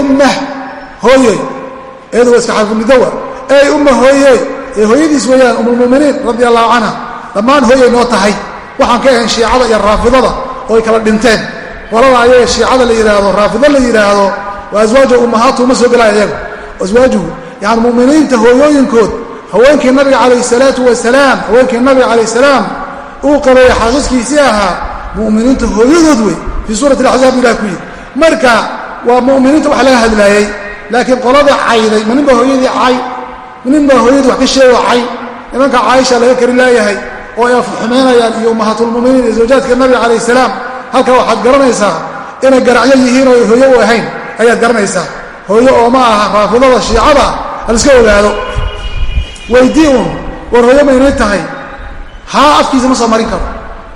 ummah hooyoy eedu waa iska xarfunidowa ey umma hooyoy ee hooyadiis weeyaan umulmuminiin radi allahu canha dhammaan hooyay noo tahay. Waxaan ka ahayn shiicada iyo raafidada oo ay kala dhinteen. Qolada ayaga shiicada la yidhaahdo raafido la yidhaahdo waa aswaaju ummahaatu ma soo gelaya iyaga aswaajuhu yani muminiinta hooyooyinkood haweenkii nabiga calayh salaatu wasalaam haweenkii nabiga calayh salaam uu qabeeya xaasaskiisii ahaa muminiinta hooyadood wey. Fii suurati alaxzaab ilah ku yidhi. Marka waa muminiinta wax laga hadlaayey laakiin qolada cayday ma ninbaa hooyadii cay ninbaa hooyadii wax ka sheego cay nimanka caaisha laga kari laayahay oo ay afxumaynayaan iyo ummahaatulmuminiin iyo zawjaadka nabiga calayh salaam halkaa waxaad garanaysaa inay garacyo yihiin oo hooyo u ahayn ayaad garanaysaa. Hooyo oo ma aha raafidada shiicada haliska ogaado. Weydii un war hooyo maynay tahay. Haa afkiisa ma soo marin karo.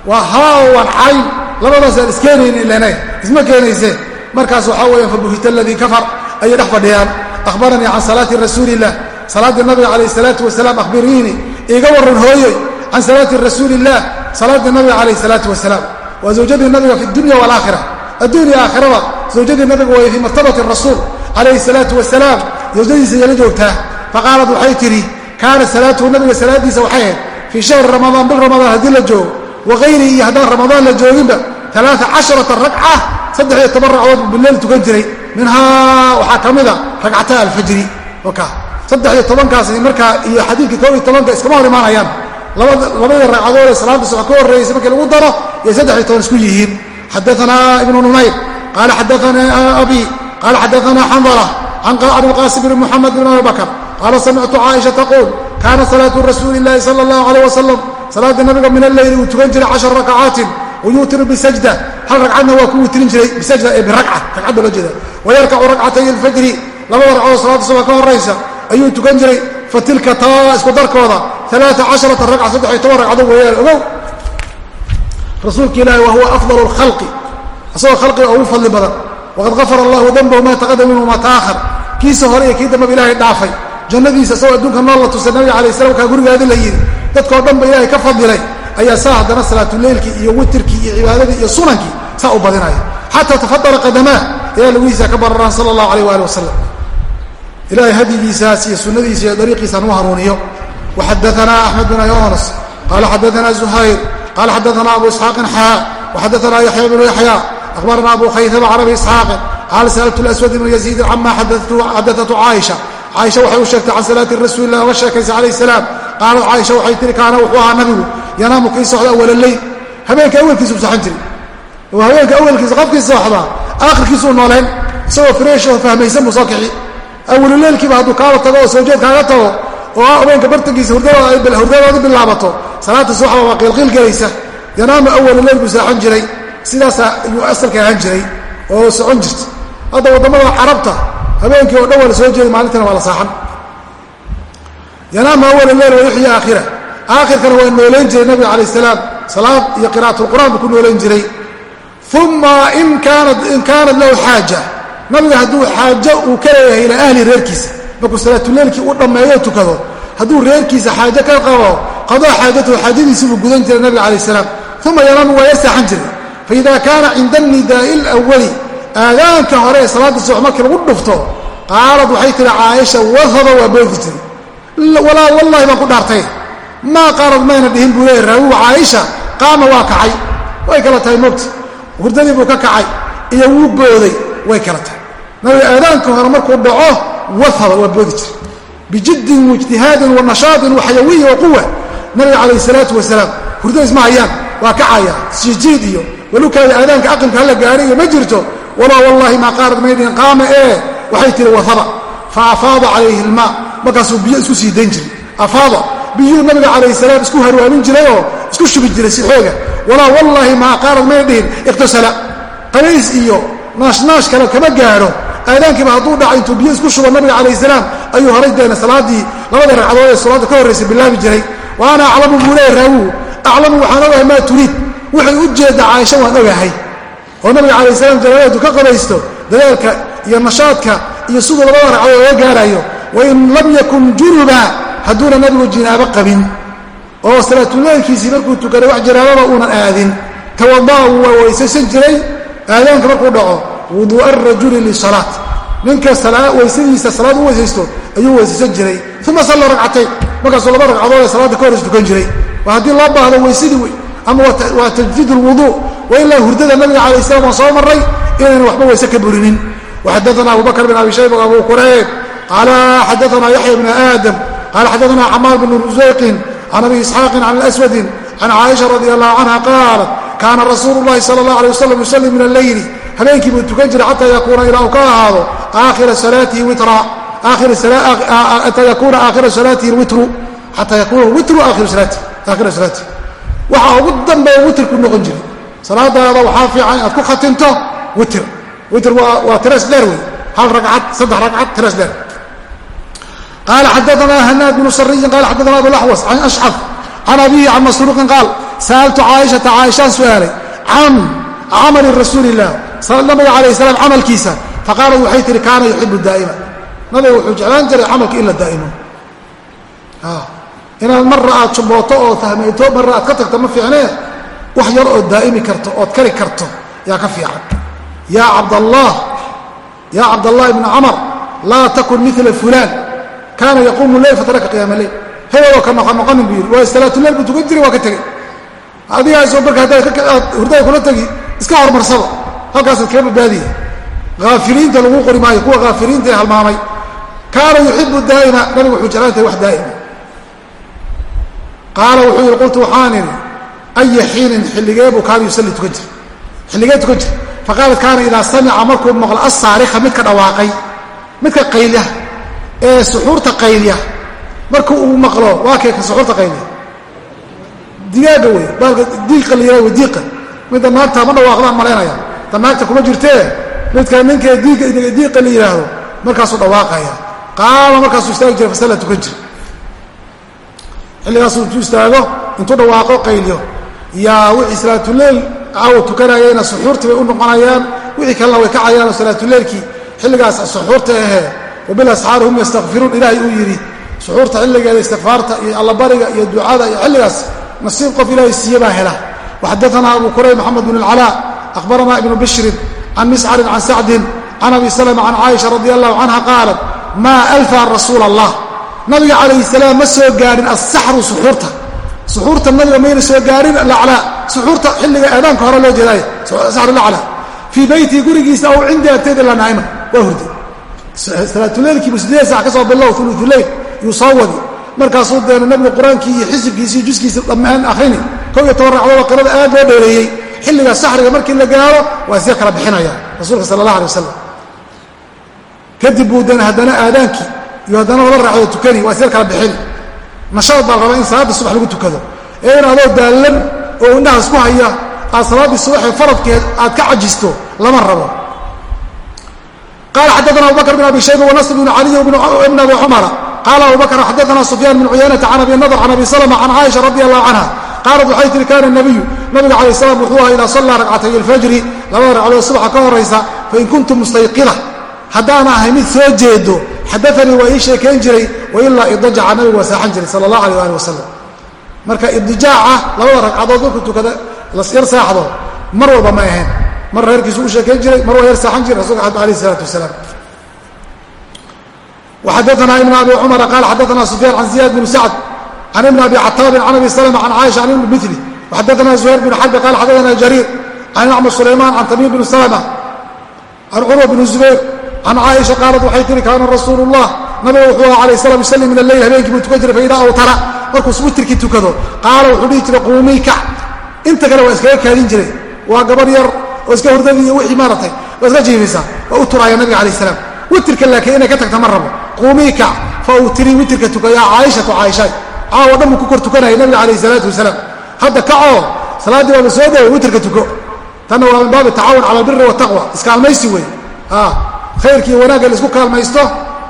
Waa haa oo waan cayn labadaasaan iskeenaynin ilene isma keenayseen markaas waxaa weeyaan fabuhita aladii kafar ayay dhex fadhiyaan. Akhbaranii can salaati rasuuli illah salaaddii nabiga calayh salaatu wasalaam akhbiriini iiga warran hooyoy can salaati rasuuli illah salaaddii nabiga calayh salaatu wasalaam waa zawjadii nabiga fi dunya waalaakhira adduun iyo aakhiraba zawjadii nabiga way fii martabati rasuul calayhi salaatu wasalaam zawjadiisa yala joogtaa. Faqaalad waxay tidhi kaana salaatuhu nabiga salaadiisa waxay ahayd fii shahri ramadaan bil ramadaan haddii la joogo waqayrihi iyo haddaan ramadaan la jooginba alaaa casharata ragca saddex iyo toban ragcadood buu bileyl tukan jiray minhaa waxaa ka mida ragcata alfajri saddex iyo tobankaas markaa iyo xadiidka koob iyo tobanka iskama hor imaanayaan. Labadii ragcadood ee salaada subax ka horreeyeysa markii lagu daro iyo saddex iyo toban isku yihiin. Xadaanaa ibnu numayr qaala xadaanaa abi qaala xadaanaa xandala can abilqaasim bn muxamed bn abi bakr qaala samictu caaisha taquul kaana salaatu rasuuli illaahi sala allahu alayh wasalam salaada nabiga min alleyli uu tukan jiray cashar rakacaatin wayuutiru bisajda hal ragcadna waa ku witrin jiray bisajda ee biracca ragcadda loo jeeda wayarkacu rakcatay alfajri labada ragcadood salaada subax ka horaysa ayuu tukan jiray fa tilka taa isku darkooda alaa casharata ragca saddex iyo toban ragcadood weeyaan ogow. Rasuulka ilaahi wa huwa afdal lkhalqi isagoo khalqiga ugu fadli badan. Waqad gafara allahu danbahu maa taqadama minhu maa taahar kiisa hore iyo kii dambaba ilahay dhaafay. Jannadiisa isagoo adduunka nool la tusay nabiga alay slam kaa gurigaadi la yidhi dadkao dhan ba ilaahay ka fadilay ayaa saa haddana salaatuleylkii iyo witirkii iyo cibaadadii iyo sunankii saa u badinaya. Xataa tafadala qadamaa ilaa lagihiisa ka bararaan sala allahu alayh waali wasalam ilahay hadyigiisaas iyo sunadiisa iyo dariiqiisa nu hanuuniyo waxadaanaa axmed bin yonas qaala xadaanaa zuhayr qaala xadaanaa abu isxaaqin xaa waxadaanaa yaxya bnu yaxya akhbarana abu khaysama can abi isxaaqin qaala sa'altu laswad ibnu yaziidin cama xadaatu caaisha. Caaisha waxay u sheegtay can salaati rasuuli lah oga sheekaysa calayh salaam. Qaalat caaisha waxay tihi kaana wuxuu ahaa nabigu yanaamu kii socda awalaleyn habeenka awelkiisa u saxan oo habeenka awelkiisa qofkii sooxdaa aakhirkiisuu nooleen isagoo freesh oo fahmaysan buu soo kici. Awluleylkiiba hadduu kaala tago oo sawjeed kaaga tago oo habeenka bartankiisa hurdadaadu bilaabato salaata subaxba waa qiilqiil gelaysa. Yanaamu awaluleyl buu saaxan jiray sidaasaa ayuu asalka ahaan jiray oo socon jirta. Hadda waddamada carabta habeenkii oo dhan waa la soo jeeday maalintiina waa la saaxan. Yanaamu awala leyl wa yuxyi aakhira. Aakhirkana waa noolayn jiray nabiga calayh salaam. Salaad iyo qira'atulqur'aan buu ku noolayn jiray uma in kaanat lahu xaaja. Nabiga hadduu xaajo uu ka leeyahay ilaa ahli reerkiisa. Markuu salaatuleylkii u dhammeeyo tukado hadduu reerkiisa xaajo ka qabo qadaa xaajatahu xaajadiisii gudan jiray nabiga calayh salaam. Uma yanaamu waa yar saaxan jiray. Faida kaana cinda anidaa'i alawali aadaanka hore ee salaadda subax markii lagu dhufto qaalad waxay tihi caaisha wahaba waa boodi jiray. Walaa wallahi baan ku dhaartay. Maa qaalad mayna dhihin buu leeyahy raawigu caaisha qaama waa kacay. Way kala tahay mogta hurdadii buu ka kacay iyo wuu booday way kala tahay. Nabiga aadaanka hore markuu dhaco wahaba waa boodi jiray. Bijiddin waijtihaadin wa nashaatin wa xayawiya wa quwa nabiga calayh salaatu wasalaam hurdo isma hayaan waa kacaya jijiid iyo walukaada aadaanka aqimka hala gaari iyo ma jirto walaa wallaahi maa qaarad maydhin qaama ee waxay tihi wahaba fa afaada calayhi ilmaa markaasuu biyo isku sii dayn jiray. Afaada biyuu nabiga calayh salaam isku harwaamin jirayoo isku shubi jiray si xooga walaa wallaahi maa qaarad may dhihin iqtasala. Qabays iyo naashnaash kale kama gaadho. Aadaankiiba hadduu dhaca intuu biyo isku shubo nabiga calayh salaam ayuu horay deena salaaddii labada ragcadood ee salaadda ka horraysa bilaabi jiray. Wa ana aclamu buu leeya raawuhu. Aclamu waxaan ogahay maa turiid waxay u jeedda caaisha waan ogahay. Oo nabiga calayh salaam jalaaladu ka qabaysto dadaalka iyo nashaadka iyo siduu labada ragcadood oga gaarayo wain lam yakun junuba hadduuna nabigu jinaabo qabin oo salaatuleylkiisii markuu tukaday wax janaababa uunan aadin. Tawadaa waa weysaysan jiray aadaanka markuu dhaco wuduu'a arajuli lisalaat ninka weysadiisa salaad u weysaysto ayuu weysaysan jiray. Uma salla ragcatayn markaasuu laba ragcadood ee salaadda ka hor tukan jiray. Waa haddii loo baahdo weysadii wey ama waa tajdiid lwuduu wa ilaa hurdada nabiga cala slam waan soo marray inayna waxba weyse ka burinin. Waxadaana abu bakr bin abi shayba abu qurayb qaala xadaana yaxya bn aadam qaala xadaana camaar bn rusayqin can abi isxaaqin can aswadin can caaisha radi allahu canha qaalat kaana rasuulu llahi sala allah alay wasalam yusalli min alleyli habeenkii buu tukan jiray xataa yakuuna ilaa uu ka ahaado aakhira salaatihi witra xataa yakuuna aakhira salaatihi witru xataa yakuuna witru aakhira salaatihi waxa ugu dambeeya witrku noqon jiray salaadaada waxaa fiican inaad ku khatinto witr witr waa tiras dheer wey hal ragcad saddex ragcad tiras dheer qaala xadaanaa hanaad bnu sariyin qaala xadaana abulaxwas can ashcaf can abihi can masruuqin qaal sa'altu caaishata caaishaan su'aalay can camali rasuuli illah nabiga calayh salaam camalkiisa faqaalat waxay tihi kaana yuxibu daa'ima nabiga wuxuu jeclaan jiray camalka in la daa'imo inaad marra aad jumbooto oo fahmayto marra aad ka tagto ma fiicnee wax yar ood daa'imi karto ood kari karto yaa ka fiican yaa cabdallah yaa cabdallah ibna camar laa takun mila fulaan kaana yaquumu leyl fataraka qiyaama leyl hebeloo ka noqon noqonin buu yidhi. Waa salaatuleyl buu tukan jiray waa ka tegey. Adigaasoo marka haddaad hurdaay kula tegi iska hormarsaba halkaasaad kaga badbaadiya haafiliinta lagu qori maayo kuwa haafiliinta ee halmaamay. Kaana yuxibu daa'ima nabigu wuxuu jeclaan tahay wax daa'ima. Qaala wuxuu yidhi qultu waxaan idhi aya xiinin xilligee buu kaana yusalli tukan jira xilligee tukan jira faqaalat kaana idaa samica markuu maqlo assaarikha midka dhawaaqay midka qaylya ee suxuurta qaylya marka uu maqlo waa keeka suxuurta qaylya digaaga wey baalka diiqa la yihah diiqa. Midda naagta ma dhawaaqdaan malaynaya ta naagta kuma jirtee midka ninka diiqa la yidhaahdo markaasuu dhawaaqaya. Qaama markaasuu istaagi jira fasalla tukan jira xilligaasuu intuu istaago intuu dhawaaqo qayliyo. Yaa wixii salaatuleyl caawa tukanayayna suxuurtii bay u noqonayaan. Wixii kalena way kacayaan oo salaatuleylkii xilligaas suxuurta ahee wabilasxaari hum yastakfiruun ilaahay uu yidhi suxuurta xilligeeda istikfaarta iyo allabariga iyo ducada iyo xilligaas nasiib qof ilaahay siiye baa hela. Waxadaanaa abu kurayb maxamed bn اlcalaa akhbaranaa ibnu bishrin can miscarin can sacdin can abi salma can caaisha radi allahu canha qaalat maa alfa rasuula allah nabiga calayh salaam ma soo gaadhin asaxru suxuurta suxuurta nabiga mayna soo gaarin alaclaa. Suxuurta xilliga eedaanka hore loo jeedaay saxr alaclaa. Fii beytii gurigiisa aw cindii agteeda ilaa naa'ima waa hurday salaatuleylkiibu sideed sac ka soo bilow uluuleyl yuu soo wadi. Markaasuu deena nabiga qur'aankii iyo xisibkiisi iyo juskiisa dhammaan akhrini. Kow iyo toban racdoodoo qirada aad loo dheereeyey. Xilliga saxriga markii la gaaro waa sii kala bixinaya? Rasuulka sala allah alay wasalam kadib buu deena haddana aadaankii iyo haddana laba raacdood tukani waa sii kala bixin? Nashaad baa rabaa in salaadda subax lagu tukado. Ee in adoo daallan oo indhaha isku haya aad salaaddii subaxee faradkeed aad ka cajisto lama rabo qala xadana abubakr bn abi shayba wanasr bn caliy bn abi cumara qaala abu bakr xadana sufyaan bn cuyaynata can abi nadr can abi salma can caaisha radi allahu canha qaalat waxay tihi kana nabiyu nabiga calayh salam wuxuu aha idaa sallaa ragcatay alfajri labada ragcadood subaxa ka horaysa fain kuntu mustayqida haddaan ahay mid soo jeedo xadaanii waa ii sheekayn jiray wailaa idajaca nabigu waa saaxan jiray sala allah aleh ali wasalam marka idijaaca labada ragcadood markuu tukada yar saaxdo mar walba ma ahayn mar reerkiisu u sheekayn jiray mar waa yar saaxan jiray rasulka alayh isalaatu wasalaam وxadثna iبn abi cmر qal xadثna سfyاn عan زiyاd بن sacd عan iبn abi cataabin عan abi سلمة عan caiشha عan ibn mثli وxadثna زهayr بن xarbi qal xadثna jarيir عan أcmr سulayman عan tamim بن سلمة عan curwa بن زubayr عan caaئiشha qaalat waxay tihi kaana rasuul الlah nabiga wuxuu aha عalaيه السلام yusلي min الleyl habeenkii buu tukan jiray faida awtara markuu witrkii tukado qaala wuxuu dhihi jiray quumii kac inta kale waa iskaga kaadin jiray waa gabar yar oo iska hordaiy wii maaratay waa iska jiifisaa waa u turaaya nabiga ala salaam. Witirka laakiin inay ka tagta ma rabo. Quumii kac fa utiri witirka tuka yaa caaishatu caaisha caawo dhan buu ku kor tukanayay nabiga calayh salaatu wasalaam. Hadda kacoo salaaddii baaba soo dhoway witirka tuko. Tanna waa min baabi tacaawun cala albiri wataqwa iskaalmaysi wey ah, khayrka iyo wanaagga la isku kaalmaysto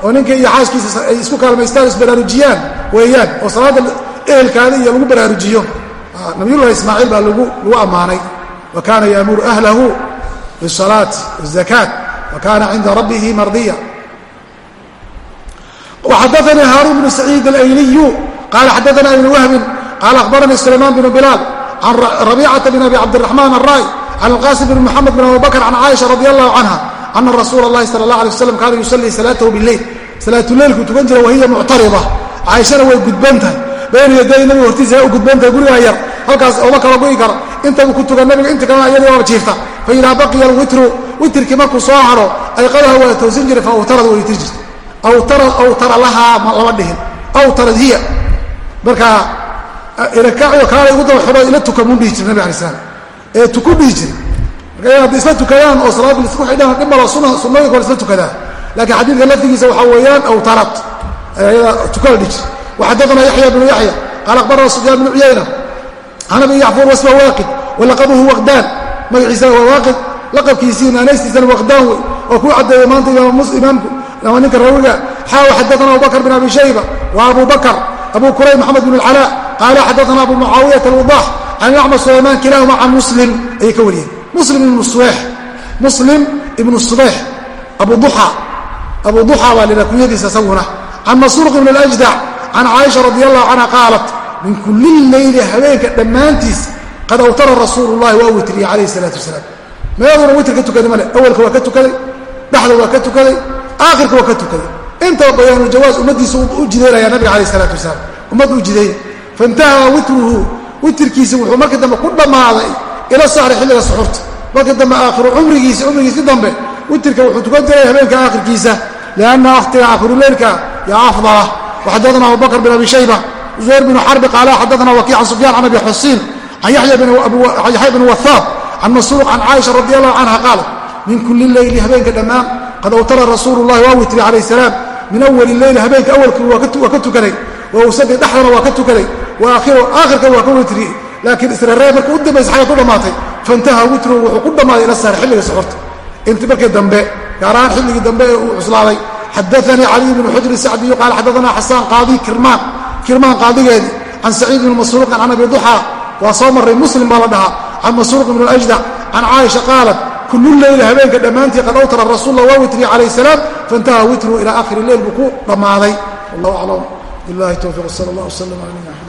oo ninka iyo xaaskiisa ay isku kaalmaystaan o isbaraarujiyaan weeyaan oo salaadda ehelkaada iyo lagu baraarujiyo. Ah, Nabiyullahi ismaaciil baa lagu ammaanay wa kaana yaamuru ahlahu bisalaati wazakaat wa kaana cinda rabbihi mardiya. xadaanii haaruun bnu saciid alayliyu qaala xadaana ibn wahbin qaala akhbaranii sulaymaan bnu bilaal can rabicata bn abi cabdiraxmaan aray can alqaasim bn muxamed bn abubakr can caaisha radi allahu canha ana rasuula allahi sala allah alay waslam kaana yusallii salaatahu bileyl salaatuleylku tukan jira wahiya muctarida caaishana way gudban tahay bayna yaday nabiga hortiisa u gudban tahay gurigaa yar halkaas ooma kala gu'i kara intabu ku tukan nabiga inta kalena iyadii waaba jiifta fa idaa baqiya alwitru witrkii markuu soo haro ayqadaha waa toosin jiray fa awtarad way tir jirta awtara lahaa lama dhihin. Awtarad hiya. Markaa irakaaciyo kaala igu daba xidho ila tuka muu dhihi jira nabig alay slam ee tuku dhihi jira. Marka hadday isla tukadaan oo salaad isku xidhaan dhib malo sunnooyinka hor isla tukadaan. Laakiin xadiidka lafdigiisa waxaa weeyaan awtarad. Tukala dhihi jira. Waxadaana yaxya bnu yaxya qaala akhbarana sufyaan bnu cuyayna can abi yacfuur wasma waaqid walaqabuhu waqdaan. Magaciisana waa waaqid laqabkiisii naanaystiisana waqdaan wey. Oo kuu caddeeyey maanta imaamku ama ninka rawiga xaaw xadaana abubakr bin abi shayba wa abu bakr abu kurayb maxamed bn اlcalaa qaala xadaana abu mucaawiyat alwadax can acmar sulaymaan kilahuma can muslim. Ayay ka wariyeen. Muslim ibnu subeex muslim ibnu subeex abu duxa abu duxa baa lila kunyadiisa isaguna can masruuq ibn اljdac can caaisha radi allahu canha qaalat min kulli leyli habeenka dhammaantiis qad awtara rasuulu llahi waa witriyey calayh salaatu wasalaam. Meeduna witr ka tukaday male awalka waa ka tukaday dhexda waa ka tukaday aakhirka waa ka tukaday. Intaba bayaanujawaas ummaddiisa u jideynaya nabiga calayh isalaatu wasalaam. Ummadda u jideeya faintahaa witruhu witrkiisi wuxuu markii dambe ku dhammaaday ila sahri xilliga suxurta markii dambe aakhiru cumrigiisi cumrigiisi dambe witrka wuxuu tukan jiray habeenka aakhirkiisa. Lianna wakhtiga aakhiruleylka yaa afdala. Waxadadana abubakr bin abi shayba binu xarbi qaala xadana waki can sufyaan can abi xusiin can yaxya bn wahaab can masruuq can caaisha radi allahu canha qaalat min kulli leyli habeenka dhammaan qad awtara rasuulu llahi waa witri calayh salaam min awali leyli habeenka awalkii waa ka tukaday wa usadi dhexdana waa ka tukaday wa aakhirka waa ka witriyey laakiin israree marka u dambaysa xagga ku dhammaatay faintaha witruhu wuxuu ku dhammaaday ila saar xilliga socorta inti markii dambe gaar ahaan xilligii dambe ee uu cuslaaday xadaanii caliy bnu xujr sacdiyu qaala xadaana xasaan qaadi kirmaan kirmaan qaadigeedii can saciid bni masruuqin can abi duxaa waa soo marray muslim baa la dhahaa. Can masruuq bn اljdac can caaisha qaalat kullu leyli habeenka dhammaantii qad awtara rasuullah waa witriya calayh salaam faintaha witruhu ila aakhiri leyl buu ku dhammaaday. Wallah aclam bilahi towfiq sal allah wslam ala